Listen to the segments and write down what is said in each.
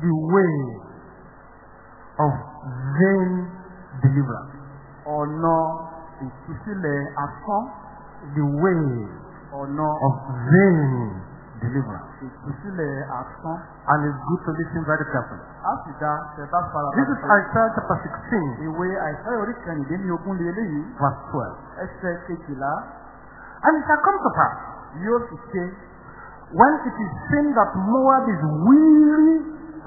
the way of vain deliverance. ọ̀nà ìtúsílẹ̀ asán The way ọ̀nà of vain deliverance. ìtúsílẹ̀ asán And it's good to listen very carefully. á sì dá tẹ̀bá fara This is Isaiah chapter 16, ìwé àìsàn orí kẹrìndínlógún lé eléyìí verse 12. ẹsẹ̀ kejìlá And it shall come to pass, yóò sì ṣe when it is seen that Moab is weary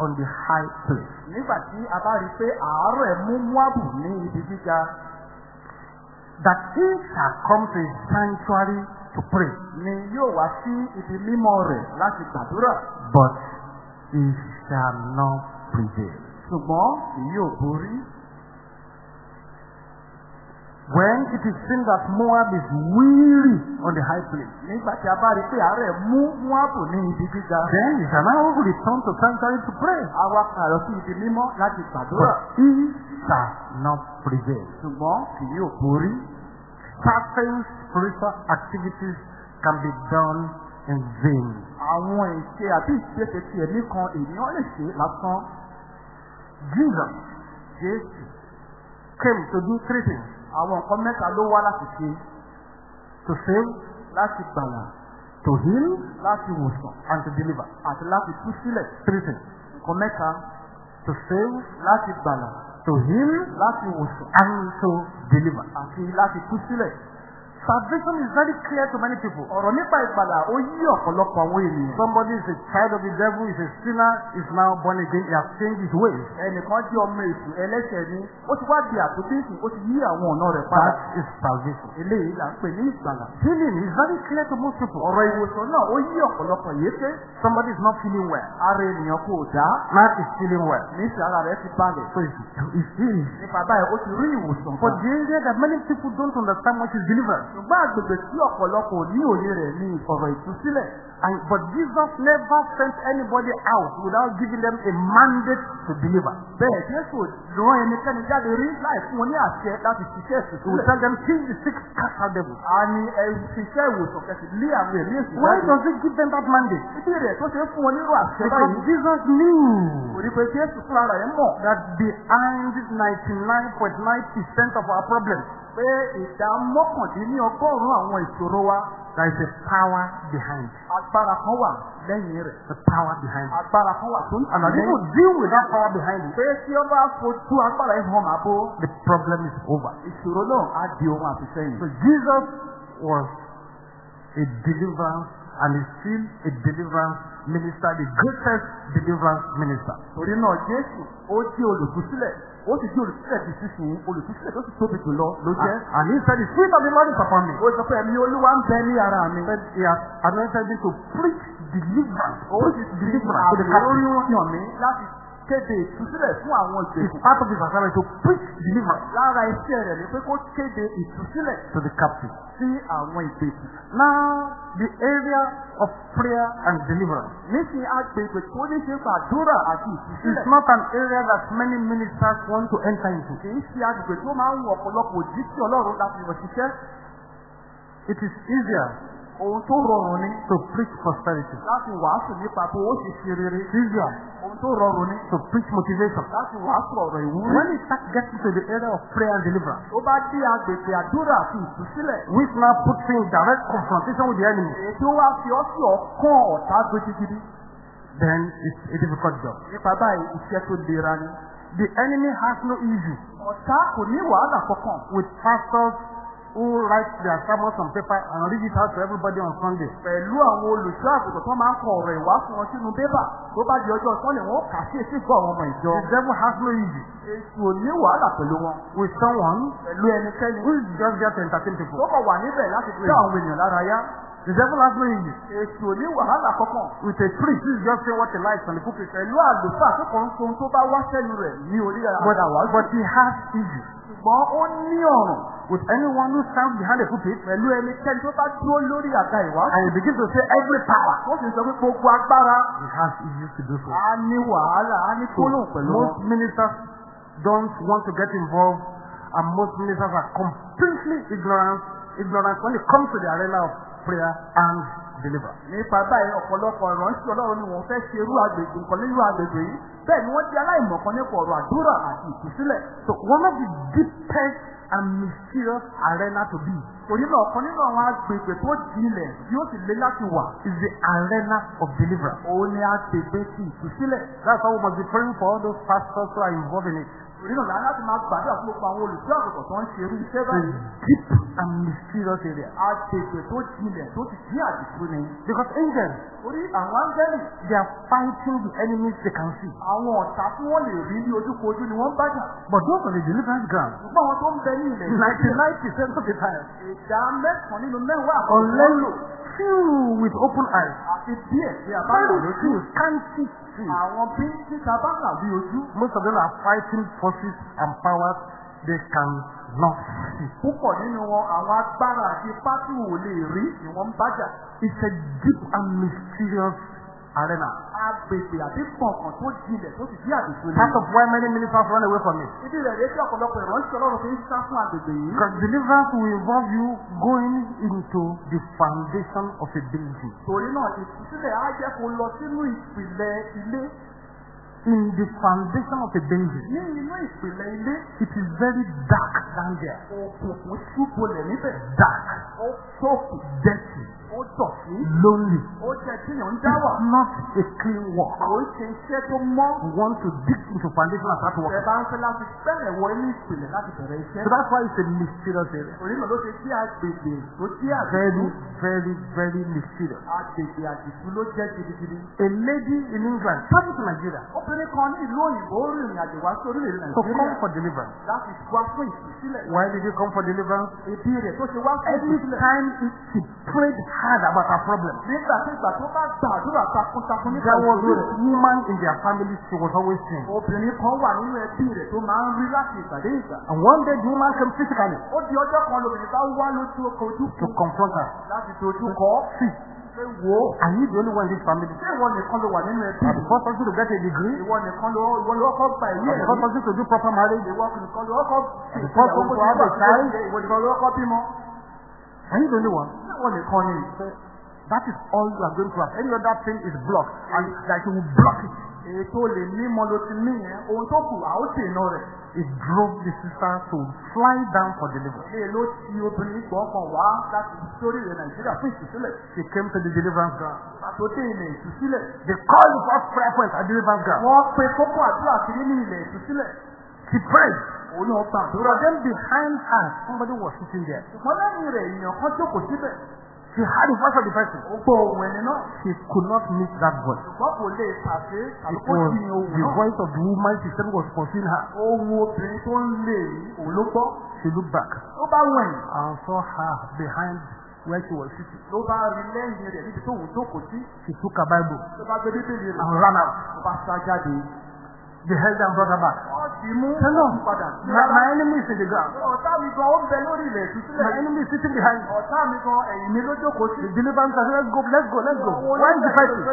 on the high place, nígbà tí a bá rí pé àárẹ̀ mú Móábù ní ibi gíga that he shall come to his sanctuary to pray, ni yóò wá sí ibi mímọ́ rẹ̀ láti gbàdúrà. But he shall not prevail. ṣùgbọ́n yóò borí When it is seen that Moab is weary on the high place, nígbà tí a bá rí pé àárẹ̀ mú Móábù ní ibi gíga then he shall now return to sanctuary to pray, àwa pààrọ̀ sí ibi mímọ́ láti gbàdúrà. But he shall not prevail. ṣùgbọ́n kì yóò borí. Certain spiritual activities can be done in vain. àwọn ìṣe àbí ìṣeṣe ti ẹ̀mí kan ènìyàn lè ṣe lásán. Jesus Jésù came to do three things àwọn nǹkan mẹ́ta ló wá láti ṣe to save, láti gbàlà to heal, láti wòsàn and to deliver. àti láti tú sílẹ̀ Three things nǹkan mẹ́ta to save, láti gbàlà to heal, láti wòsàn and to deliver. àti láti tú sílẹ̀. Salvation is very clear to many people. ọ̀rọ̀ nípa ìgbàlà ó yí ọ̀pọ̀lọpọ̀ àwọn ènìyàn. Somebody is a child of the devil, is a sinner, is now born again, he has changed his ways. ẹnìkan jẹ́ ọmọ èṣù ẹlẹ́ṣẹ̀ ni ó ti wá di àtúntìsì ó ti yí àwọn ọ̀nà rẹ̀ padà. That is salvation. eléyìí là ń pè ní ìgbàlà. Healing is very clear to most people. ọ̀rọ̀ ìwòsàn náà ó yí ọ̀pọ̀lọpọ̀ yéké. Somebody is not feeling well. ara ènìyàn kò dá Now is feeling well. níṣẹ́ ara rẹ̀ ti balẹ̀. So he's healed. nípa báyìí ó ti rí ìwòsàn gbà. the area that many people don't understand much is deliverance. Ṣùgbọ́n àgbègbè tí ọ̀pọ̀lọpọ̀ ní òye rẹ̀ ní ọ̀rọ̀ ìtúsílẹ̀. And but Jesus never sent anybody out without giving them a mandate to deliver. bẹ́ẹ̀ jésù rán ẹnikẹ́ni jáde rí láì fún wọn ní àṣẹ láti ṣiṣẹ́ will ìtúsílẹ̀. tell them, kill the sick, cast out devils. a ní ṣiṣẹ́ ìwòsàn kẹsì lé àwọn èmi èsì Why does he give them that mandate? Rẹ̀ tó ṣe fún wọn nírú àṣẹ Because báyìí. Jesus knew Kò ní pé Jésù fúnra rẹ̀ mọ̀ that behind 99.9% of our problems, pé ìdá mọ́kàndínní ọgọ́rùn-ún àwọn ìṣòro wa there is a power behind. agbára kan wà lẹ́yìn rẹ̀. The power behind. Agbára kan wà tó ń And as people deal with that power behind it, Pé tí ó bá fojú agbára yìí hàn máa bó the problem is over. ìṣòro náà á di ohun àfisẹ́yìn. So Jesus was a deliverance and is still a deliverance minister, the greatest deliverance minister. Torí náà Jésù ó jẹ́ olùtúsílẹ̀ ó sì jẹ́ olùtúsílẹ̀ ti sísìn olùtúsílẹ̀ tó sì tóbi jùlọ ló And, jẹ́. and he said, the spirit of the Lord is upon me. Ó sọ pé ẹ̀mí olúwa ń bẹ ní ara mi. He said he has anointed me to preach deliverance. Ó sì deliverance to the àmì orí captive. yàn mí láti kéde ìtúsílẹ̀ fún àwọn It's ìgbèkùn. part of his assignment to preach deliverance Lára iṣẹ́ rẹ̀ ni pé kó kéde ìtúsílẹ̀ to the captive. sí àwọn ìgbèkùn. Now, the area of prayer and deliverance Nísìnyí agbègbè tó ní ṣe gbàdúrà àti ìtúsílẹ̀. not an area that many ministers want to enter into. Kì í ṣe agbègbè tó máa ń wọ ọ̀pọ̀lọpọ̀ òjì sí Ọlọ́run láti wọ̀ ṣiṣẹ́. It is easier Ohun tó rọrùn ni to preach prosperity. láti wàásù nípa bó ó ṣe ṣe rere. It's easier tó rọrùn ni to preach motivation. láti wàásù ọ̀rọ̀ ìwúrí. When it starts getting to the area of prayer and deliverance, Tó bá dé agbègbè àdúrà àti ìtúsílẹ̀. which now puts you in direct confrontation with the enemy, Èyí tó wá fi ọ́ sí ọ̀kan ọ̀tá gidigidi. then it's a difficult job. Nípa báyìí iṣẹ́ tó lera ni. The enemy has no issue Ọ̀tá kò ní wàhálà kankan. with pastors who write their sermons on paper and read it out to everybody on Sunday. Pẹ̀lú àwọn olùṣọ́ àgùntàn tó máa ń kọ ọ̀rọ̀ ìwàásù wọn sínú bébà. Tó bá di ọjọ́ sọ́lẹ̀ wọn ó kà sí etí gbọ́ àwọn ọmọ ìjọ. The devil has no issue Èṣù ò ní wàhálà pẹ̀lú wọn. with someone Pẹ̀lú ẹnikẹ́ni. who is just there to entertain people. Tó kọ̀ wà níbẹ̀ láti dá àwọn ènìyàn lára yá. The devil has no issue Èṣù ò ní wàhálà kankan. with a priest who is just saying what he likes on the pulpit. Pẹ̀lú àlùfáà tó kàn ń ohun tó bá wá sẹ́nu rẹ̀ ní orí But, àdáwà. but he has issue Ṣùgbọ́n ó ní ọ̀ràn with anyone who stands behind the pulpit pẹ̀lú ẹnikẹ́ni tó bá dúró lórí àga ìwàásù. and he begins to say every power. Wọ́n sì sọ pé gbogbo agbára He has issues to do so. á ní wàhálà á ní gbólóhùn pẹ̀lú wọn. Most ministers don't want to get involved and most ministers are completely ignorant, ignorant when it comes to the arena of prayer and deliver. nípa báyìí ọ̀pọ̀lọpọ̀ ìránṣẹ́ ọlọ́run ni wọ́n fẹ́ ṣe irú agbègbè nǹkan nínú agbègbè yìí bẹ́ẹ̀ ni wọ́n di aláìmọ̀kan nípa ọ̀rọ̀ àdúrà àti ìtúsílẹ̀. So one of the deepest and mysterious arena to be náà ọ̀kan nínú àwọn agbègbè tó jinlẹ̀ yóò sì lé láti wà. is the arena of deliverance. òun ni agbègbè ti ìtúsílẹ̀. That's why we must be praying for all those pastors who are involved in it. Torí náà láti máa gbàdúrà fún gbogbo àwọn olùṣọ́ àgùntàn tó ń ṣe irú iṣẹ́ báyìí. deep and mysterious area. tó jinlẹ̀ tó ti jí àdìsú ni. Because angels, torí àwọn áńgẹ́lì they are fighting the enemies they can see. àwọn ọ̀tá tí wọ́n lè rí ní ojúkojú ni wọ́n bá jà. But those on the deliverance ground, ṣùgbọ́n àwọn tó ń bẹ ní ilẹ̀ yìí. 99% of the time, ìdá mẹ́sàn-án nínú mẹ́wàá àkọ́kọ́ unless lò few with open eyes, àti díẹ̀ tí a bá wà very lójú. few can't see. àwọn bí títa bá ojú. Most of them are fighting forces and powers they cannot see. púpọ̀ nínú wọn àwọn agbára àti ipá tí wò lè rí ni wọ́n ń bájà. It's a deep and mysterious arena. agbègbè àti gbọ̀ngàn tó jinlẹ̀ tó sì jí àdìsú ni. Of why many ministers run away from it. ibi rẹ̀ lé tí ọ̀pọ̀lọpọ̀ ìránṣẹ́ ọlọ́run fi ń sá fún agbègbè yìí. Because deliverance will involve you going into the foundation of a building. torí náà ìtúsílẹ̀ á jẹ́ kó lọ sínú ìpìlẹ̀ ilé. In the foundation of a building, ní inú ìpìlẹ̀ ilé it is very dark down there. òkùnkùn ṣúbolẹ̀ níbẹ̀. Dark, ó tókù dirty, ó dọ̀tí lonely. ó jẹ́ tíyàn ń dá wà. It's not a clean kò ń ṣe iṣẹ́ tó mọ́. You want to dig into foundation and start working. bá ń fẹ́ láti bẹ̀rẹ̀ wọ inú ìpìlẹ̀ láti bẹ̀rẹ̀ iṣẹ́. So that's why it's a mysterious area. náà ló ṣe jí agbègbè tó jí Very, àdìsú. very, very mysterious. agbègbè àdìsú ló jẹ́ gidigidi. A lady in England traveled to Nigeria obìnrin kan ní ìlú òyìnbó rìnrìn àjò wá sí orílẹ̀-èdè to come nàìjíríà for deliverance. láti wá fún ìtúsílẹ̀. Why did he come for deliverance? ìdí rẹ̀ tó ṣe wá fún Every ìtúsílẹ̀. time he, he prayed hard about her problem, nígbà tí ìgbà tó bá gbàdúrà takuntakun nípa there was a woman in their family she was always seeing. obìnrin kan wà nínú ẹbí rẹ̀ tó máa ń rí láti ìgbà dé ìgbà. And one day the woman came physically ó di ọjọ́ kan lóbìnrin bá wá lójú ojú to confront her. láti dojú kọ. See, pé wo only one in this family? ṣé ìwọ nìkan ló wà nínú ẹbí first person to get a degree? ìwọ nìkan ló ìwọ ló kọ́ gba ìwé ẹ̀rí person to do proper marriage? ìwọ nìkan ló kọ́ person to have a child? ìwọ nìkan ló kọ́ bímọ. The only one? ṣé ìwọ nìkan ni. That is all you are going to have. Any other thing is blocked. And that you will block it. Ètò lè ní yẹn ohun tó kù àwọn dènà rẹ̀. It drove the sister to fly down for deliverance. ilé ló ti obìnrin gbọ̀ngàn wá láti sórí ilẹ̀ nàìjíríà fún ìtúsílẹ̀. She came to the deliverance ground. pàtó dé ilẹ̀ ìtúsílẹ̀. They called the first prayer point at deliverance ground. wọ́n pe kókó àdúrà kiri ní ilẹ̀ ìtúsílẹ̀. She prayed. òun náà gbà. But then behind her, somebody was sitting there. ṣùgbọ́n lẹ́yìn rẹ̀ èèyàn kan jókòó síbẹ̀. She heard the voice of the person. ó gbọ́ ẹni náà. She could not meet that voice. ṣùgbọ́n kò lè pàṣẹ ohun the náà. voice of the woman she said was pursuing her. ohun obìnrin tó ń lè yí òun ló gbọ́. She looked back ló bá wẹ̀yìn. and saw her behind where she was sitting. ló bá rí lẹ́yìn rẹ̀ níbi tó òun jókòó sí. She took her Bible ló bá gbé bíbélì rẹ̀. and ran out. ló bá sá jáde. They held her and brought her back. ọ̀hún padà. My, my enemy is in the ground. My enemy is sitting behind. The deliverance said, let's go, let's go, let's go. Where is the lọ.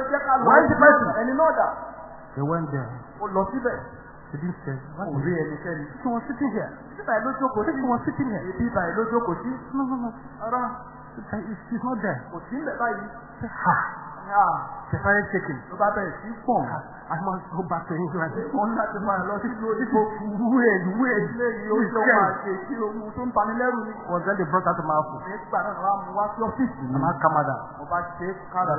Where is the person? They went there. They didn't say, what is it? She was sitting here. She was sitting here. No, no, no. She's not there. Ha. Ah, started shaking. ló bá bẹ̀rẹ̀ sí pọ̀n. I must go back to England. wọ́n ní láti máa lọ sí is weird, weird. ilé yìí ó is máa ṣe kí ohun tó ń bani lẹ́rù ni. Was then they brought her to my office. nígbà náà wàá mú wá sí ọ́fíìsì mo bá ṣe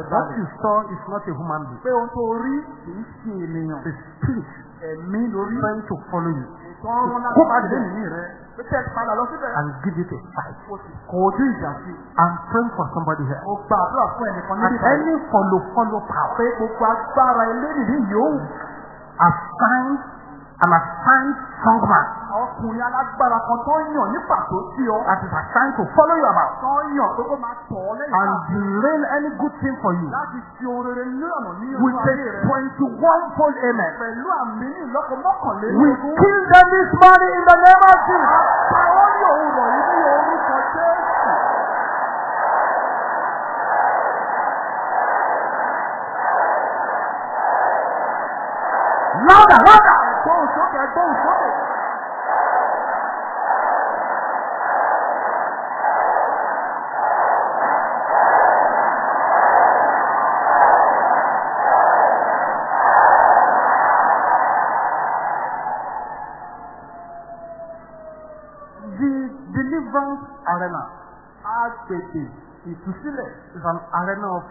What you saw is not a human being. pé ohun tó rí kì í ṣe ènìyàn. The spirit ẹ̀mí lórí. trying to follow you lọ síbẹ̀. and give it a fight. I'm praying for somebody here. And any follow, follow power. Assigned, an assigned strong man ọkùnrin alágbára kan tó yàn ní pàtó sí ọ. that is assigned to follow you about tó yàn pé kó máa tọ̀ ọ́ lẹ́yìn and derail any good thing for you láti fi ohun rere ní ọ̀nà ní with inú a ayé rẹ̀. 21 fold amen. pẹ̀lú àmì ní ìlọ́kọ̀ We mọ́kànlélógún. kill them this morning in the name of Jesus. Àwọn òun rọ̀ yìí ní orúkọ Jésù. Louder, louder. both, look at both, look at Deliverance Arena. RKT. Ìtúsílẹ̀ is an arena of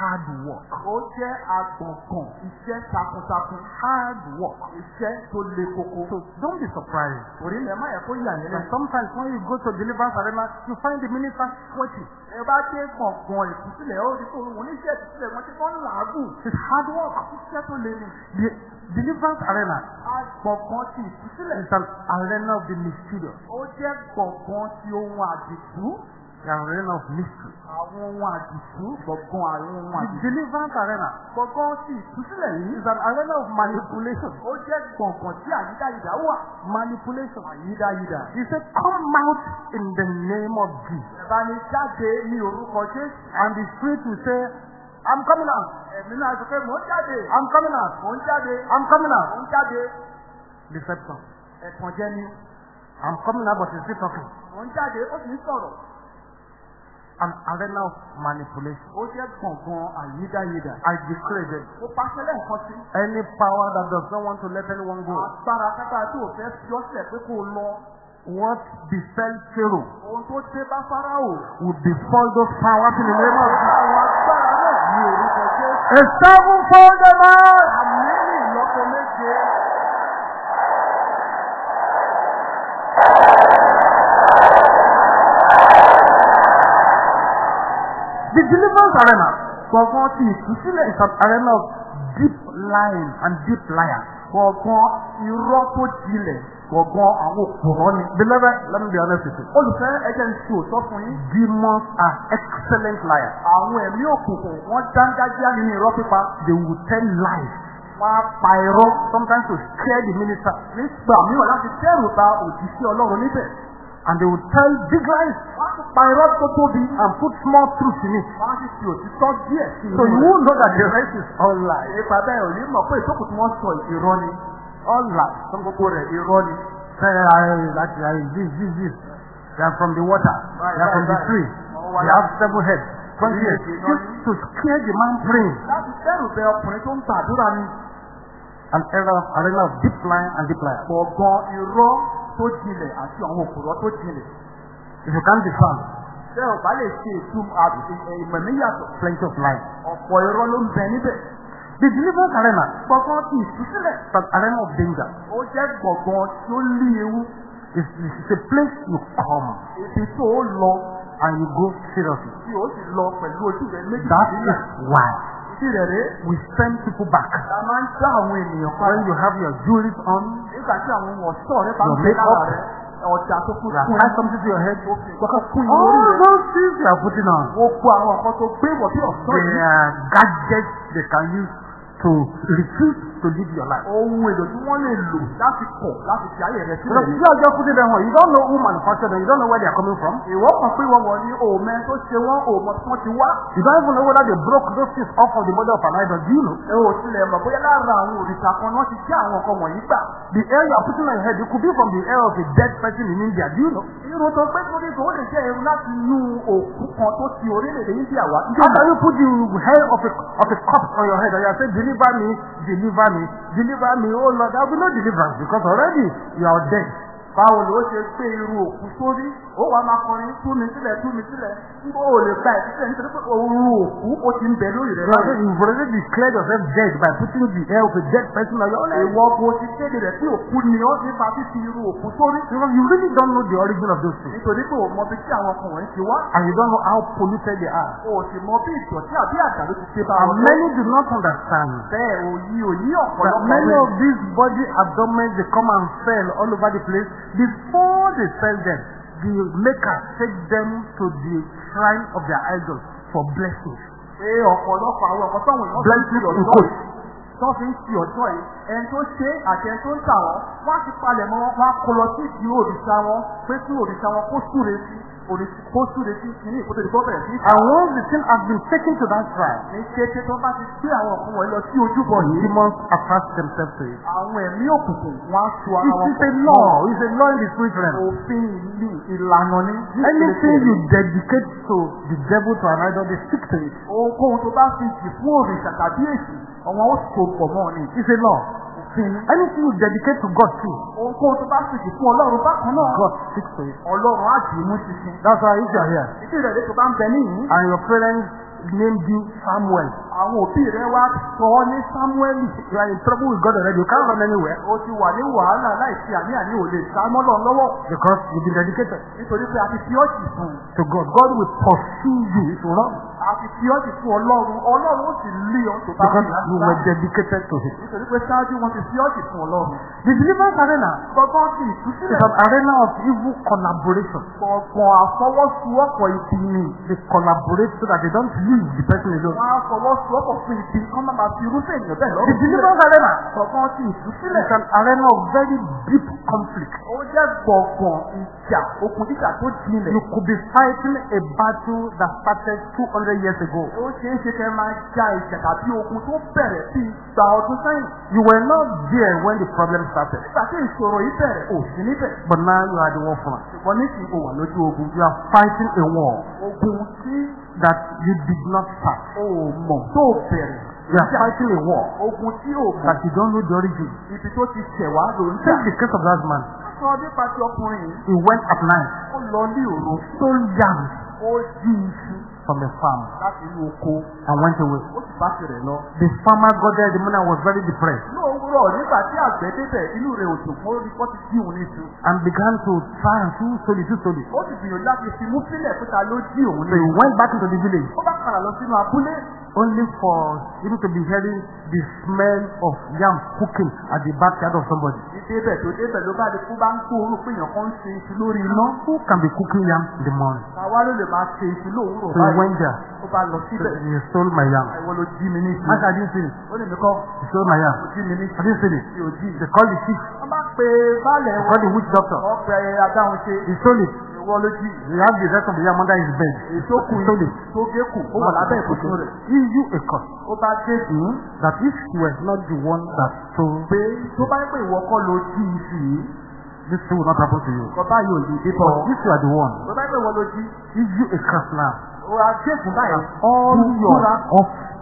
hard work. Ó jẹ́ agbọ̀ngàn iṣẹ́ takuntakun. Hard work. Iṣẹ́ tó le koko. So don't be surprised. Orí ilẹ̀ máa yẹ kó yà yín And sometimes when you go to deliverance arena, you find the minister sweating. Ẹ bá dé gbọ̀ngàn ìtúsílẹ̀ ó rí fún oníṣẹ́ ìtúsílẹ̀ wọn tí wọ́n làágùn. It's hard work. Iṣẹ́ tó le ni. The deliverance arena Agbọ̀ngàn ti ìtúsílẹ̀. is an arena of the mysterious, Ó jẹ́ gbọ̀ngàn ti ohun àdìsú. An arena of mystery. Àwọn ohun àdìsú gbọ̀ngàn àwọn ohun The àdìsú. deliverance arena Gbọ̀ngàn ti ìtúsílẹ̀ yìí. is an arena of manipulation. Ó jẹ́ gbọ̀ngàn tí àyídáyidá wà. Manipulation. Àyídáyidá. He said, Come out in the name of Jesus. Ẹ̀bá ni jáde ní orúkọ Jésù. And the spirit will say, I'm coming out. Ẹ̀mí náà sọ pé mò ń jáde. I'm coming out. Mò ń jáde. I'm coming Mò out. ń jáde. Deception. Ẹ̀tàn jẹ́ ni. I'm coming out, but he's still talking. Mò ń jáde. Ó sì ń sọ̀rọ̀. An arena of manipulation. Ó jẹ́ gbọ̀ngàn àyídáyidá. I declare that Ó pàṣẹ lẹ́ẹ̀kan sí. any power that does not want to let anyone go, Agbára kápá tí ò fẹ́ fi ọ́ sílẹ̀ pé kó lọ. what befell Pharaoh Ohun tó dé bá Fáráò. will befall those powers in the name of Jesus. Àwọn agbára náà ní orúkọ Jésù. A sevenfold man. Àmì ìlọ́po méje. The deliverance arena. Gbọ̀ngàn ti an arena of deep lying and deep liars. Gbọ̀ngàn irọ́ tó jinlẹ̀. Gbọ̀ngàn àwọn òpùrọ́ ni. Beloved, let me be honest with you. Olùfẹ́ ẹjẹ́ ń ṣe òótọ́ fún yín. Demons are excellent liars. Àwọn ẹ̀mí òkùnkùn wọ́n dángájíá nínú irọ́ pípa. They will tell lies. Wọ́n á. Sometimes to scare the minister. Nígbà mìíràn láti dẹ́rù ba òjíṣẹ́ Ọlọ́run níbẹ̀. And they will tell big lies pa irọ́ tó tóbi. and put small truth in it. Wọ́n á sì fi òtítọ́ díẹ̀ sí So you won't know that the rest is all lies. Nípa bẹ́ẹ̀ ò ní mọ̀ pé ìtókù tí wọ́n sọ irọ́ ni. All lies. Fún gbogbo rẹ̀ ni. This, this, this. They are from the water. Right, they are from right, the right. tree. Oh, They have seven heads. Twenty heads. Just to scare the man praying. Láti dẹ́rù bẹ ọkùnrin tó ń gbàdúrà ni. An era of arena of deep lying and deep liars. Gbọ̀ngàn irọ́ tó jinlẹ̀ àti àwọn òkúrọ́ tó jinlẹ̀. If you can't discern, Ṣé ò bá lè ṣe ìtumọ̀ àti ìmọ̀ níyàtọ̀? plenty of lies. Ọ̀pọ̀ irọ́ ló ń bẹ níbẹ̀. The deliverance arena Gbọ̀ngàn ti ìtúsílẹ̀. is an arena of danger. Ó jẹ́ gbọ̀ngàn tí ó lé ewu. It's, it's a place you come Ibi tó o lọ and you go seriously. tí o sì lọ pẹ̀lú ojú rẹ̀ méjì That is why Rẹ̀ rèé. we send people back. La máa ń dá àwọn ènìyàn pa. When you have your jewelry on, Nígbà tí àwọn ọ̀ṣọ́ rẹ̀ bá ń Your gbé lára makeup. rẹ̀. Ọjà tó kún you have fún tied ẹ. something to your head. Kọ́kọ́ kún All those things you are putting on, Gbogbo àwọn nǹkan tó gbé wọ̀ bí ọ̀ṣọ́ they are gadgets they can use to refuse to live your life. Ohun èlò tí wọ́n lè lò láti kọ̀ láti fi ayé rẹ̀ sílẹ̀. you are just putting them on, you don't know who manufactured them, you don't know where they are coming from. Ìwọ kan pé wọ́n wọ̀ ní òmẹ tó ṣe wọ́n òmọ tí wọ́n ti wá. You don't even know whether they broke those things off of the body of an idol. Do you know? Ẹ ò tilẹ̀ mọ̀ bóyá lára àwọn òrìṣà kan náà ti jẹ́ àwọn nǹkan wọ̀nyí gbà. The air you are putting on your head, it could be from the air of a dead person in India. Do you know? Irun tó sórí ìgò ó lè jẹ́ irun láti inú òkú kan tó ti orílẹ̀-èdè India wá. How can you put the hair of a, of a corpse on your head and you are saying, deliver me, deliver me, deliver me, oh Lord, there will be no deliverance because already you are dead. Báwo ló ṣe gbé irun òkú sórí? Ó wàá máa kọrin tú mi sílẹ̀ tú mi sílẹ̀. Nígbà ó lè gba ìdílé nítorí pé òun òkú ó ti ń bẹ lórí rẹ̀ You saying you've already declared yourself dead by putting the hair of a dead person on your head. Ìwọ bó ti kéde rẹ̀ pé òkú ni ọ́ nípa fífi irun òkú sórí. Because you really don't know the origin of those things. Nítorí pé ò mọ bí tí àwọn ọkùnrin ti wá. And you don't know how polluted they are. O sì mọ bí ìdọ̀tí àbí àdàlú ti ṣe bá And wọn. many do not understand Bẹ́ẹ̀ òyì òyì ọ̀pọ̀lọpọ̀ many of these body abdomens they come and fell all over the place. Before they sell them, the maker take them to the shrine of their idols for blessings. pé ọ̀pọ̀lọpọ̀ àwọn ọ̀pọ̀ táwọn èèyàn fi ń Blessings fi ọ̀dọ́ yìí tó fi ń fi ọ̀dọ́ yìí ẹni tó ṣe àti ẹni tó ń tà wọ́n wọ́n á ti palẹ̀ mọ́ wọn wọ́n á kó lọ sí ìdí òrìṣà wọn pé kí òrìṣà wọn kó súre sí kó súre sí kìíní ìkótó ìdìbò bẹ̀rẹ̀ sí. And once the thing has been taken to that shrine, ní kété tó bá ti gbé àwọn ọ̀kan wọ̀nyí lọ sí ojúbọ yìí demons attach themselves to it. àwọn ẹ̀mí òkùnkùn wọn á so ara It wọn is a law. It's a law in the spirit realm. òfin ìlú ìlànà ni. Anything you dedicate to the devil to an idol, they stick to it. ohunkóhun tó bá fi jì fún òrìṣà tàbí èsì Àwọn ó so pọ̀ mọ́ ni. It's a law. Ni. Anything you dedicate to God to, Ohunkóhun tó bá sìkì fún Ọlọ́run bákan náà. God sticks to. Ọlọ́run á mú ṣinṣin. That's why if you are here Ìdí rẹ̀ lè tó bá ń bẹ níyìn. and your parents named you Samuel, Àwọn òbí rẹ̀ wá sọ ọ́ ní Sámúẹ́lì. you are in trouble with God already. You can't run anywhere O ti wà ní wàhálà láìsí àní-àní ò lè sá mọ́lọ̀ lọ́wọ́. because you've been dedicated Nítorí pé a ti fi ọ́ọ̀tì fún to God. God will pursue you to run A ti fi ọ́ọ̀tì fún Ọlọ́run. Ọlọ́run ó sì lé ọ tó bá because fi you àṣà. were dedicated to Him. Nítorí pé ṣáájú wọn ti fi ọ́ọ̀tì fún Ọlọ́run. The deliverance arena Gbọ̀ngàn ti is ìtúsílẹ̀. an arena of evil collaboration. Gbọ̀ngàn àfọwọ́sowọ́pọ̀ ni. They collaborate so that they don't leave the person alone. Wọ́n á fọwọ́sowọ́pọ̀ fún ibi kán má máa fi irúfẹ́ ènìyàn bẹ́ẹ̀ The lọ́rùn. deliverance arena Gbọ̀ngàn ti ìtúsílẹ̀. is an arena of very deep conflict. Ó jẹ́ gbọ̀ngàn ìjà okùn jíjà tó jinlẹ̀. You could be fighting a battle that started 200 years ago. Ó ṣeé ṣe kẹ́ máa ja ìjà tàbí ogun tó bẹ̀rẹ̀ sí gba ọdún sẹ́yìn. You were not there when the problem started, Nígbà tí ìṣòro yìí bẹ̀rẹ̀, ò sí níbẹ̀. but now you are the front. Ṣùgbọ́n nísìnyí o wà lójú ogun. You are fighting a war Ogun tí that you did not start. o mọ̀ tó bẹ̀rẹ̀. You are fighting a war Ogun tí o mọ̀ that you don't know the origin. ibi tó ti ṣẹ̀ wá ló ń jà. Take the case of that man. Sọ nípa ti ọkùnrin yìí. He went at night, Ó lọ ní òru. stole yams Ó jí iṣu from a farm, láti inú oko. and went away. Ó sì bá tirẹ̀ lọ. The farmer got there, the man was very depressed Lóòwúrọ̀ nígbà tí àgbẹ̀ débẹ̀ inú rẹ̀ ò dùn mọ́ ní wọ́n ti jí òun níṣu. and began to try and who stole it, who stole it. Ó sì gbìyànjú láti fi mú sílẹ̀ pé ta ló jí òun So he went back into the village Ó bá padà lọ sínú abúlé. Only for him to be hearing the smell of yam cooking at the backyard of somebody. Ìdébẹ̀ tó débẹ̀ ló bá di kú bá ń kó orú pé èèyàn kan ń ṣe iṣu lórí iná. Who can be cooking yam in the morning? Àwa ló lè máa ṣe iṣu lóòwúrọ̀ So he báyìí. went there. Ó bá lọ síbẹ̀. he stole my yam. Àìwọ́ ló jí mi níṣu. As I didn't see it, Ó ní mi kọ́. he stole my yam. Ó jí mi níṣu. I didn't see it. Mi ò jí. They called the chief. Wọ́n bá pe baálẹ̀ They wọn. called the witch doctor. Wọ́n pe adáhùn ṣe. He stole it. Jí. He had the rest of the yam under his bed. Èso kù He stole it. tó gé kù. Ó wà lábẹ́ ìbùsùn rẹ̀. A curse Ó bá dé dùn ún. that if he was not the one that stole, Pé tó bá pé ìwọ kọ́ ló jí iṣu yìí. this thing will not happen to you. Kọ́ báyìí ò lè dé. But if you are the one, Tó bá pé ìwọ ló jí. a curse now? Ó wá dé dùn báyìí. All your kúra.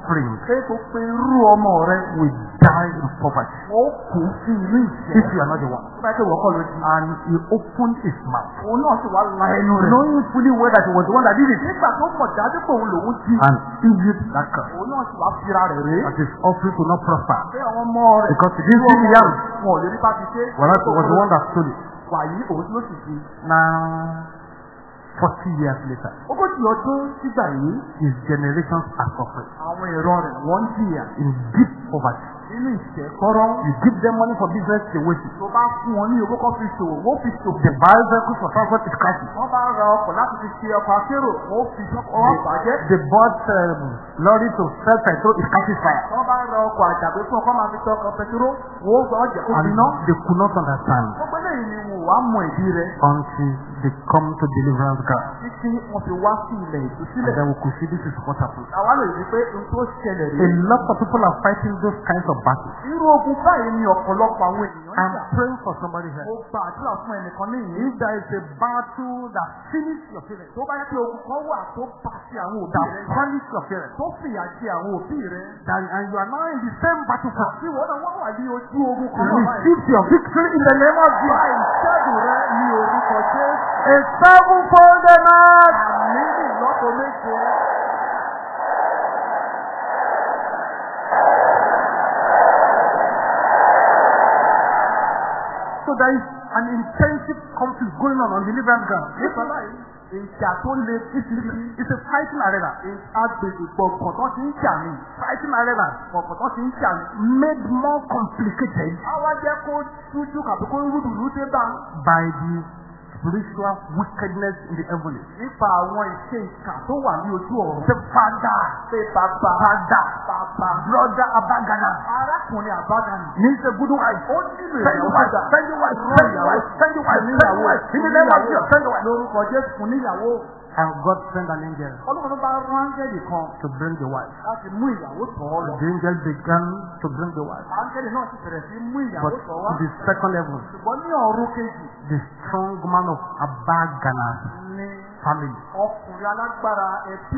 Offspring Pé kò pe irú ọmọ rẹ̀. will die in poverty Ó kù sí inú ìṣẹ́. if you are not the one. Bá ló. And he opened his mouth, Òun náà sì wá la ẹnu rẹ̀. knowing fully well that he was the one that did it, Nígbà tó mọ̀ dájú pé òun lòun jí. and Egypt curse. Òun náà sì wá fira rẹ̀ rèé. That his offering could not prosper Pé àwọn ọmọ rẹ̀. because he didn't see the yam. Wọn ò lè rí bá ti ṣe. Whereas he was the one that stole it. Wàyí òun ló sì jí. Now, 40 years later, Ogójì ọdún sígbà yìí. his generations are suffering Àwọn ìran rẹ̀ wọ́n jìyà. in deep poverty. Nínú ìṣẹ́ kọ́rọ́. You give them money for business, they waste it. Tó bá fún wọn ní owó kọ́ fi ṣòwò, wọ́n fi ṣòwò. They buy vehicles for transport, it's crashing. Wọ́n bá ra ọkọ̀ láti fi ṣe ọkọ̀ akérò, wọ́n fi ṣọ́kọ̀ bàjẹ́. They bought um, lorry to sell petrol, it catches fire. Wọ́n bá ra ọkọ̀ àjàgbé fún ọkọ̀ máa fi ṣe ọkọ̀ pẹtiró, wọ́n gbọ́ ọjà ó And they could not understand Gbogbo eléyìí ni wò wá mọ ìdí rẹ̀. until they come to deliverance ground. Títí wọ́n fi wá sí ilẹ̀ And ìtúsílẹ̀. then we could see this is what happened. Àwa lè rí pé n tó ṣẹlẹ̀ A lot of people are fighting those kinds of battles. Irú ogun báyìí ni ọ̀pọ̀lọpọ̀ àwọn ènìyàn ń I'm praying for somebody here. Mo gba àdúrà fún ẹnìkan ní ìyí. If there is a battle that finishes your feelings, Tó bá yẹ pé ogun kan wà tó bá sí àwọn òbí that rẹ̀. punishes your feelings, Tó fìyà jẹ àwọn òbí rẹ̀. that, and you are now in the same battlefield, Tí wọ́n náà wọ́n wà ní ojú ogun kan náà báyìí. receive your victory in the name of Jesus. ìṣẹ́gun rẹ ní orúkọ Jésù. A sevenfold enough. Àmì méje. There is an intensive conflict going on on the deliverance ground. Nípa báyìí, ìjà tó le títí It's a fighting arena. agbègbè gbọ̀ngàn tó ti ń jà ní. Fighting arena Gbọ̀ngàn tó ti ń jà ní. made more complicated Àwa jẹ́ kó tújú kàbí kó rúdùrú dé bá by the spiritual wickedness in the heavens. nípa àwọn ìṣe ìkà tó wà ní ojú ọ̀run. The father, Pé bàbá father, bàbá brother Abagana arákùnrin àbáganì. needs a good wife. Ó nílò Send ìyàwó padà. send wife, send send send of Jesus, send your wife. Lórúkọ Jésù níyàwó. And God sent an angel Ọlọ́run bá rán áńgẹ́lì kan to bring the wife. láti mú ìyàwó tọ̀ ọ́ lọ. The angel began to bring the wife. Áńgẹ́lì náà sì bẹ̀rẹ̀ sí mú ìyàwó But tọ̀ wá. in the second level, Ṣùgbọ́n ní ọ̀run kejì the strong man of Abagana family ọkùnrin alágbára ẹbí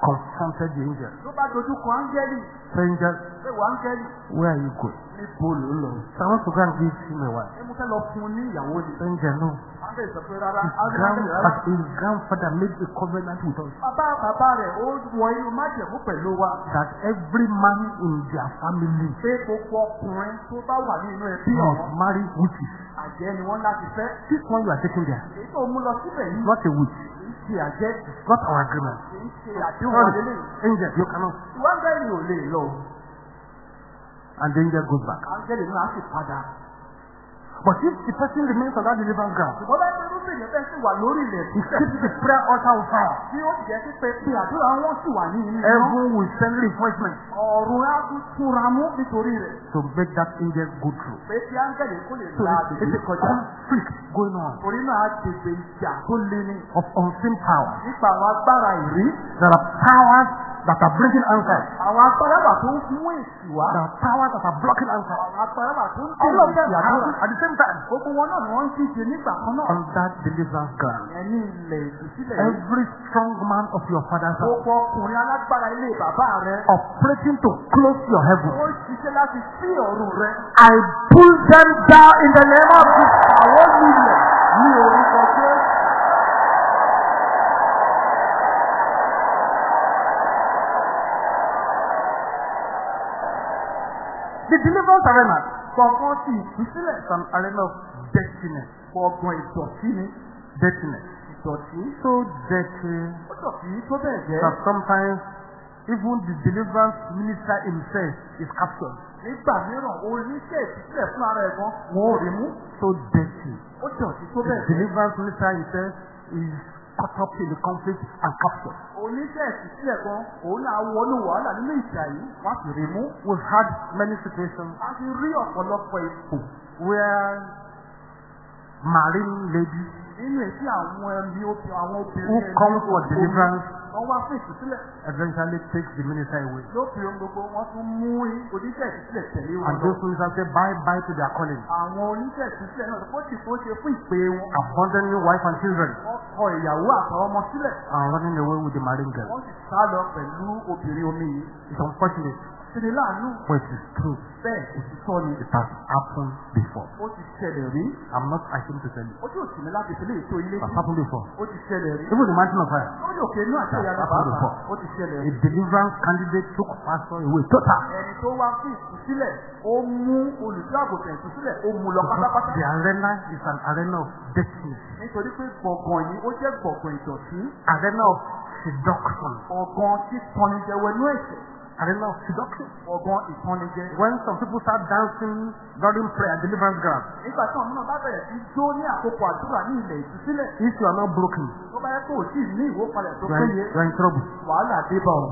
confronted the angel. ló bá dojú kọ áńgẹ́lì So angel, pé wà áńgẹ́lì where are you going? Níbo lọ. I want to go and give him a lọ fún un ní ìyàwó ni. So angel, no. áńgẹ́lì sọ pé rárá His, grand, his grandfather made a covenant with us bàbá bàbá rẹ̀ ó wọ inú májẹ̀mú pẹ̀lú wa. that every man in their family pé gbogbo ọkùnrin tó bá wà ní inú ẹbí must ọ̀hún marry witches. àjẹ́ ni wọ́n láti fẹ́. This one you are taking there èyí tó mú lọ síbẹ̀ yìí not a witch. kì í àjẹ́ not our agreement. kì í ṣe àdéhùn ọ̀lẹ́lẹ̀. angel, you cannot. áńgẹ́lì ò lè lọ. And the angel goes back. áńgẹ́lì náà á sì padà. But if the person remains on that deliverance ground, ṣùgbọ́n bá rúbìn yẹn fẹ́ sì wà lórí ilẹ̀ he keeps the prayer altar on fire. tí ó sì jẹ́ sí pé pé àdúrà wọn sì wà ní inú iná. Heaven will send reinforcement ọ̀run á tún túnra mú nítorí rẹ̀. to make that angel go through. pé kí áńgẹ́lì kó lè So la it's, a conflict going on torí náà àgbègbè ìjà tó lé ní. of unseen power. nípa àwọn agbára ìrí. There are powers that are bringing answers. àwọn agbára tó ń mú èsì wá. Are powers that are blocking answers. àwọn agbára tó ń àdúrà. happen at the same time gbogbo wọn náà ni wọ́n ń kíje nígbà kan náà. on that deliverance ground. ìyẹn ní ilẹ̀ ìdísílẹ̀ yìí. Every strong man of your father's house gbogbo ọkùnrin alágbára ilé bàbá rẹ̀. operating to close your heaven. ó ṣiṣẹ́ láti sí ọ̀run rẹ̀. I pull them down in the name of Jesus. àwọn nílẹ̀ ní orúkọ Jésù. The deliverance arena Gbọ̀ngàn ti ìtúsílẹ̀. is an arena of destiny. Gbọ̀ngàn ìdọ̀tí ni. Destiny. Ìdọ̀tí. So dirty Ó dọ̀tí tó bẹ́ẹ̀ jẹ́. that sometimes even the deliverance minister himself is captured. Nígbà mìíràn, oníṣẹ́ ìtúsílẹ̀ fún ara ẹ̀ gan, wọn ò rí mú. So dirty. Ó dọ̀tí tó The bẹ́ẹ̀ jẹ́. deliverance minister himself is caught up in the conflict and captured. Oníṣẹ́ ìtúsílẹ̀ gan, òun náà wọnú wàhálà nínú ìjà yìí, wọ́n sì rí mú. We've had many situations A ti rí ọ̀pọ̀lọpọ̀ ipò where marine ladies nínú èsì àwọn obì àwọn obìnrin who ẹni come for deliverance Wọ́n wá fún ìtúsílẹ̀. eventually take the minister away. Lópin ohun gbogbo, wọ́n tún mú oníṣẹ́ ìtúsílẹ̀ tẹ̀lé wọn And those ministers say bye bye to their calling, Àwọn oníṣẹ́ ìtúsílẹ̀ náà kó sì kó ṣe fún ìpè wọn. abandoning wife and children Wọ́n kọ ìyàwó àtàwọn ọmọ sílẹ̀. and running away with the marine girl. Wọ́n sì sá lọ pẹ̀lú obìnrin omi yìí. It's unfortunate, Ṣèlè láàánú but it is true. bẹ́ẹ̀ òtítọ́ ni. It has happened before. Ó ti ṣẹlẹ̀ rí. I'm not ashamed to tell you. Ojú òsì mi láti fi lè tó ilé It has happened before. Ó ti ṣẹlẹ̀ rí. Even the mountain of fire. Lórí òkè inú àti ìyá That's bàbá ó ti ṣẹlẹ̀ A rí. deliverance candidate took pastor away total. Ẹni tó wá fún ìtúsílẹ̀, ó mú olùdó àgùntàn ìtúsílẹ̀, ó mú lọ pátápátá. the arena is an arena of destiny, Nítorí pé gbọ̀ngàn yìí ó jẹ́ gbọ̀ngàn ìdọ̀tí. arena of seduction, Ọ̀gàn tí tọ́nijẹ wẹnú ẹ̀sẹ̀. Of seduction. Ọ̀gàn ìtọ́nijẹ. When some people start dancing during prayer, deliverance ground, Nígbà tí àwọn náà bá bẹ̀rẹ̀ sí jó ní àkókò àdúrà ní ilẹ̀ ìtúsílẹ̀. if you are not broken, Tó bá yẹ kó o sì ní ìwópalẹ̀ tó you are, in, péye. you are in trouble. Wàhálà dé bá ọ.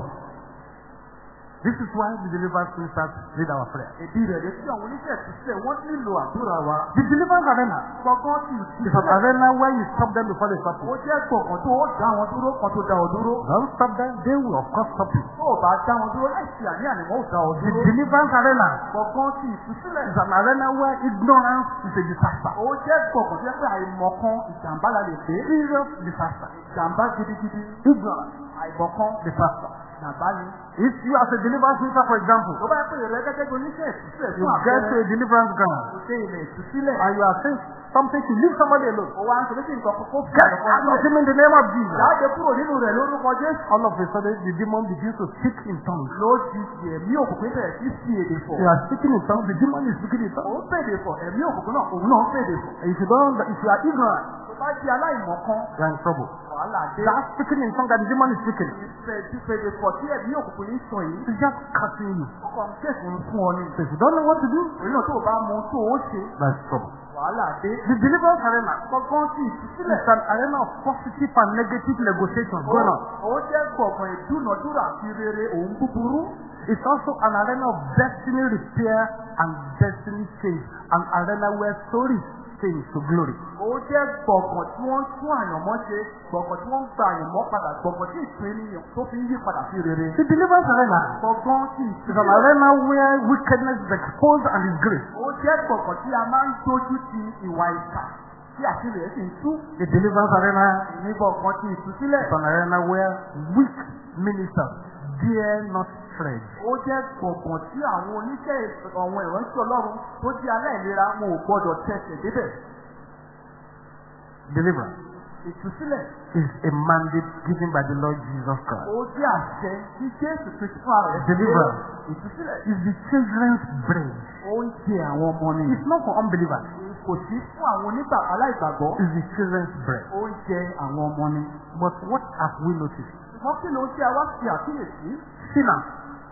This is why the deliverance ministers lead our prayer. Ìdí rẹ̀ lè tí àwọn oníṣẹ́ ìtúsílẹ̀ wọ́n nílò àdúrà wa. The deliverance arena Gbọ̀ngàn ti is an ìtúsílẹ̀. arena where you stop them before they stop Ó you. jẹ́ gbọ̀ngàn tó ó dá wọn dúró kan tó dá ọ dúró. Don't stop them, they will of course stop you. Tó o bá dá wọn dúró láìsí wọn ò dá ọ The deliverance arena Gbọ̀ngàn ti ìtúsílẹ̀. is an arena where ignorance is a disaster. Ó jẹ́ gbọ̀ngàn tó yẹ pé àìmọ̀kan ìjàmbá la lè dé. Serious disaster. Ìjàmbá gidigidi. Ignorance, Àìmọ̀kan disaster. Ni. If you as a deliverance minister, for example, Tó bá yẹ oníṣẹ́ ìtúsílẹ̀ you fún get a deliverance ilẹ̀ ìtúsílẹ̀. and you are saying something to leave somebody alone. Ó wá ń sọ kí nǹkan kókó fún Get ẹ̀kọ́ out of him in the name of Jesus. Jáde kúrò nínú rẹ̀ lórúkọ Jésù. All of a sudden, the demon begins to speak in tongues. Lójijì ẹ̀mí òkùnkùn bẹ̀rẹ̀ sí sí èdè fọ̀. You are speaking in tongues, the demon is speaking in tongues. Òun fèdè fọ̀, ẹ̀mí òkùnkùn náà òun náà fèdè fọ̀. If you don't, if you are ignorant, Tó bá di aláìmọ̀kan, you are in trouble. wàhálà dé. That speaking in tongues that the demon is speaking Ìfẹ́ tí fèdè fọ̀ tí ẹ̀mí òkùnkùn yìí sọ yìí. is just cutting you. Ó kàn ń kẹ̀sùn fún ọ. So if you don't know what to do, Òun náà tó o bá mọ tó o ṣe, that's trouble. Wàhálà dé. The deliverance arena Gbọ̀ngàn sí ìtúsílẹ̀. is an arena of positive and negative negotiations going on. Ó jẹ́ gbọ̀ngàn ìdúnàdúrà rere òun búburú. It's also an arena of destiny repair and destiny change. An arena where stories change to glory. Ó jẹ́ gbọ̀ngàn tí wọ́n tún àyànmọ́ ṣe, gbọ̀ngàn tí wọ́n gba àyànmọ́ padà, gbọ̀ngàn tí ìtún ènìyàn tó fi ń yí padà sí rere. The deliverance arena Gbọ̀ngàn sí is an ìtúsílẹ̀. arena where wickedness is exposed and is graced. Ó jẹ́ gbọ̀ngàn tí a máa ń dojú ti ìwà ìkà. tí àṣírí rẹ̀ sì ń tú. The deliverance arena Nígbà kan ti ìtúsílẹ̀. is an arena where weak ministers dare not tread. Ó jẹ́ gbọ̀ngàn tí àwọn oníṣẹ́ àwọn ìránṣẹ́ Ọlọ́run tó jẹ́ aláìlera wọn ò gbọdọ̀ tẹsẹ̀ débẹ̀. Deliverance Ìtúsílẹ̀ is a mandate given by the Lord Jesus Christ. ó jẹ́ àṣẹ tí Jésù Kristi fún ara rẹ̀ Deliverance. Ìtúsílẹ̀ It's the children's bread. ó ń jẹ àwọn ọmọ ni. It's not for unbelievers. Kò sí fún àwọn onígbà aláìgbàgbọ́. It's the children's bread. Ó ń jẹ àwọn ọmọ ni. But what have we noticed? Ṣùgbọ́n kí ló ń ṣe àwa fi àkíyèsí? Sinners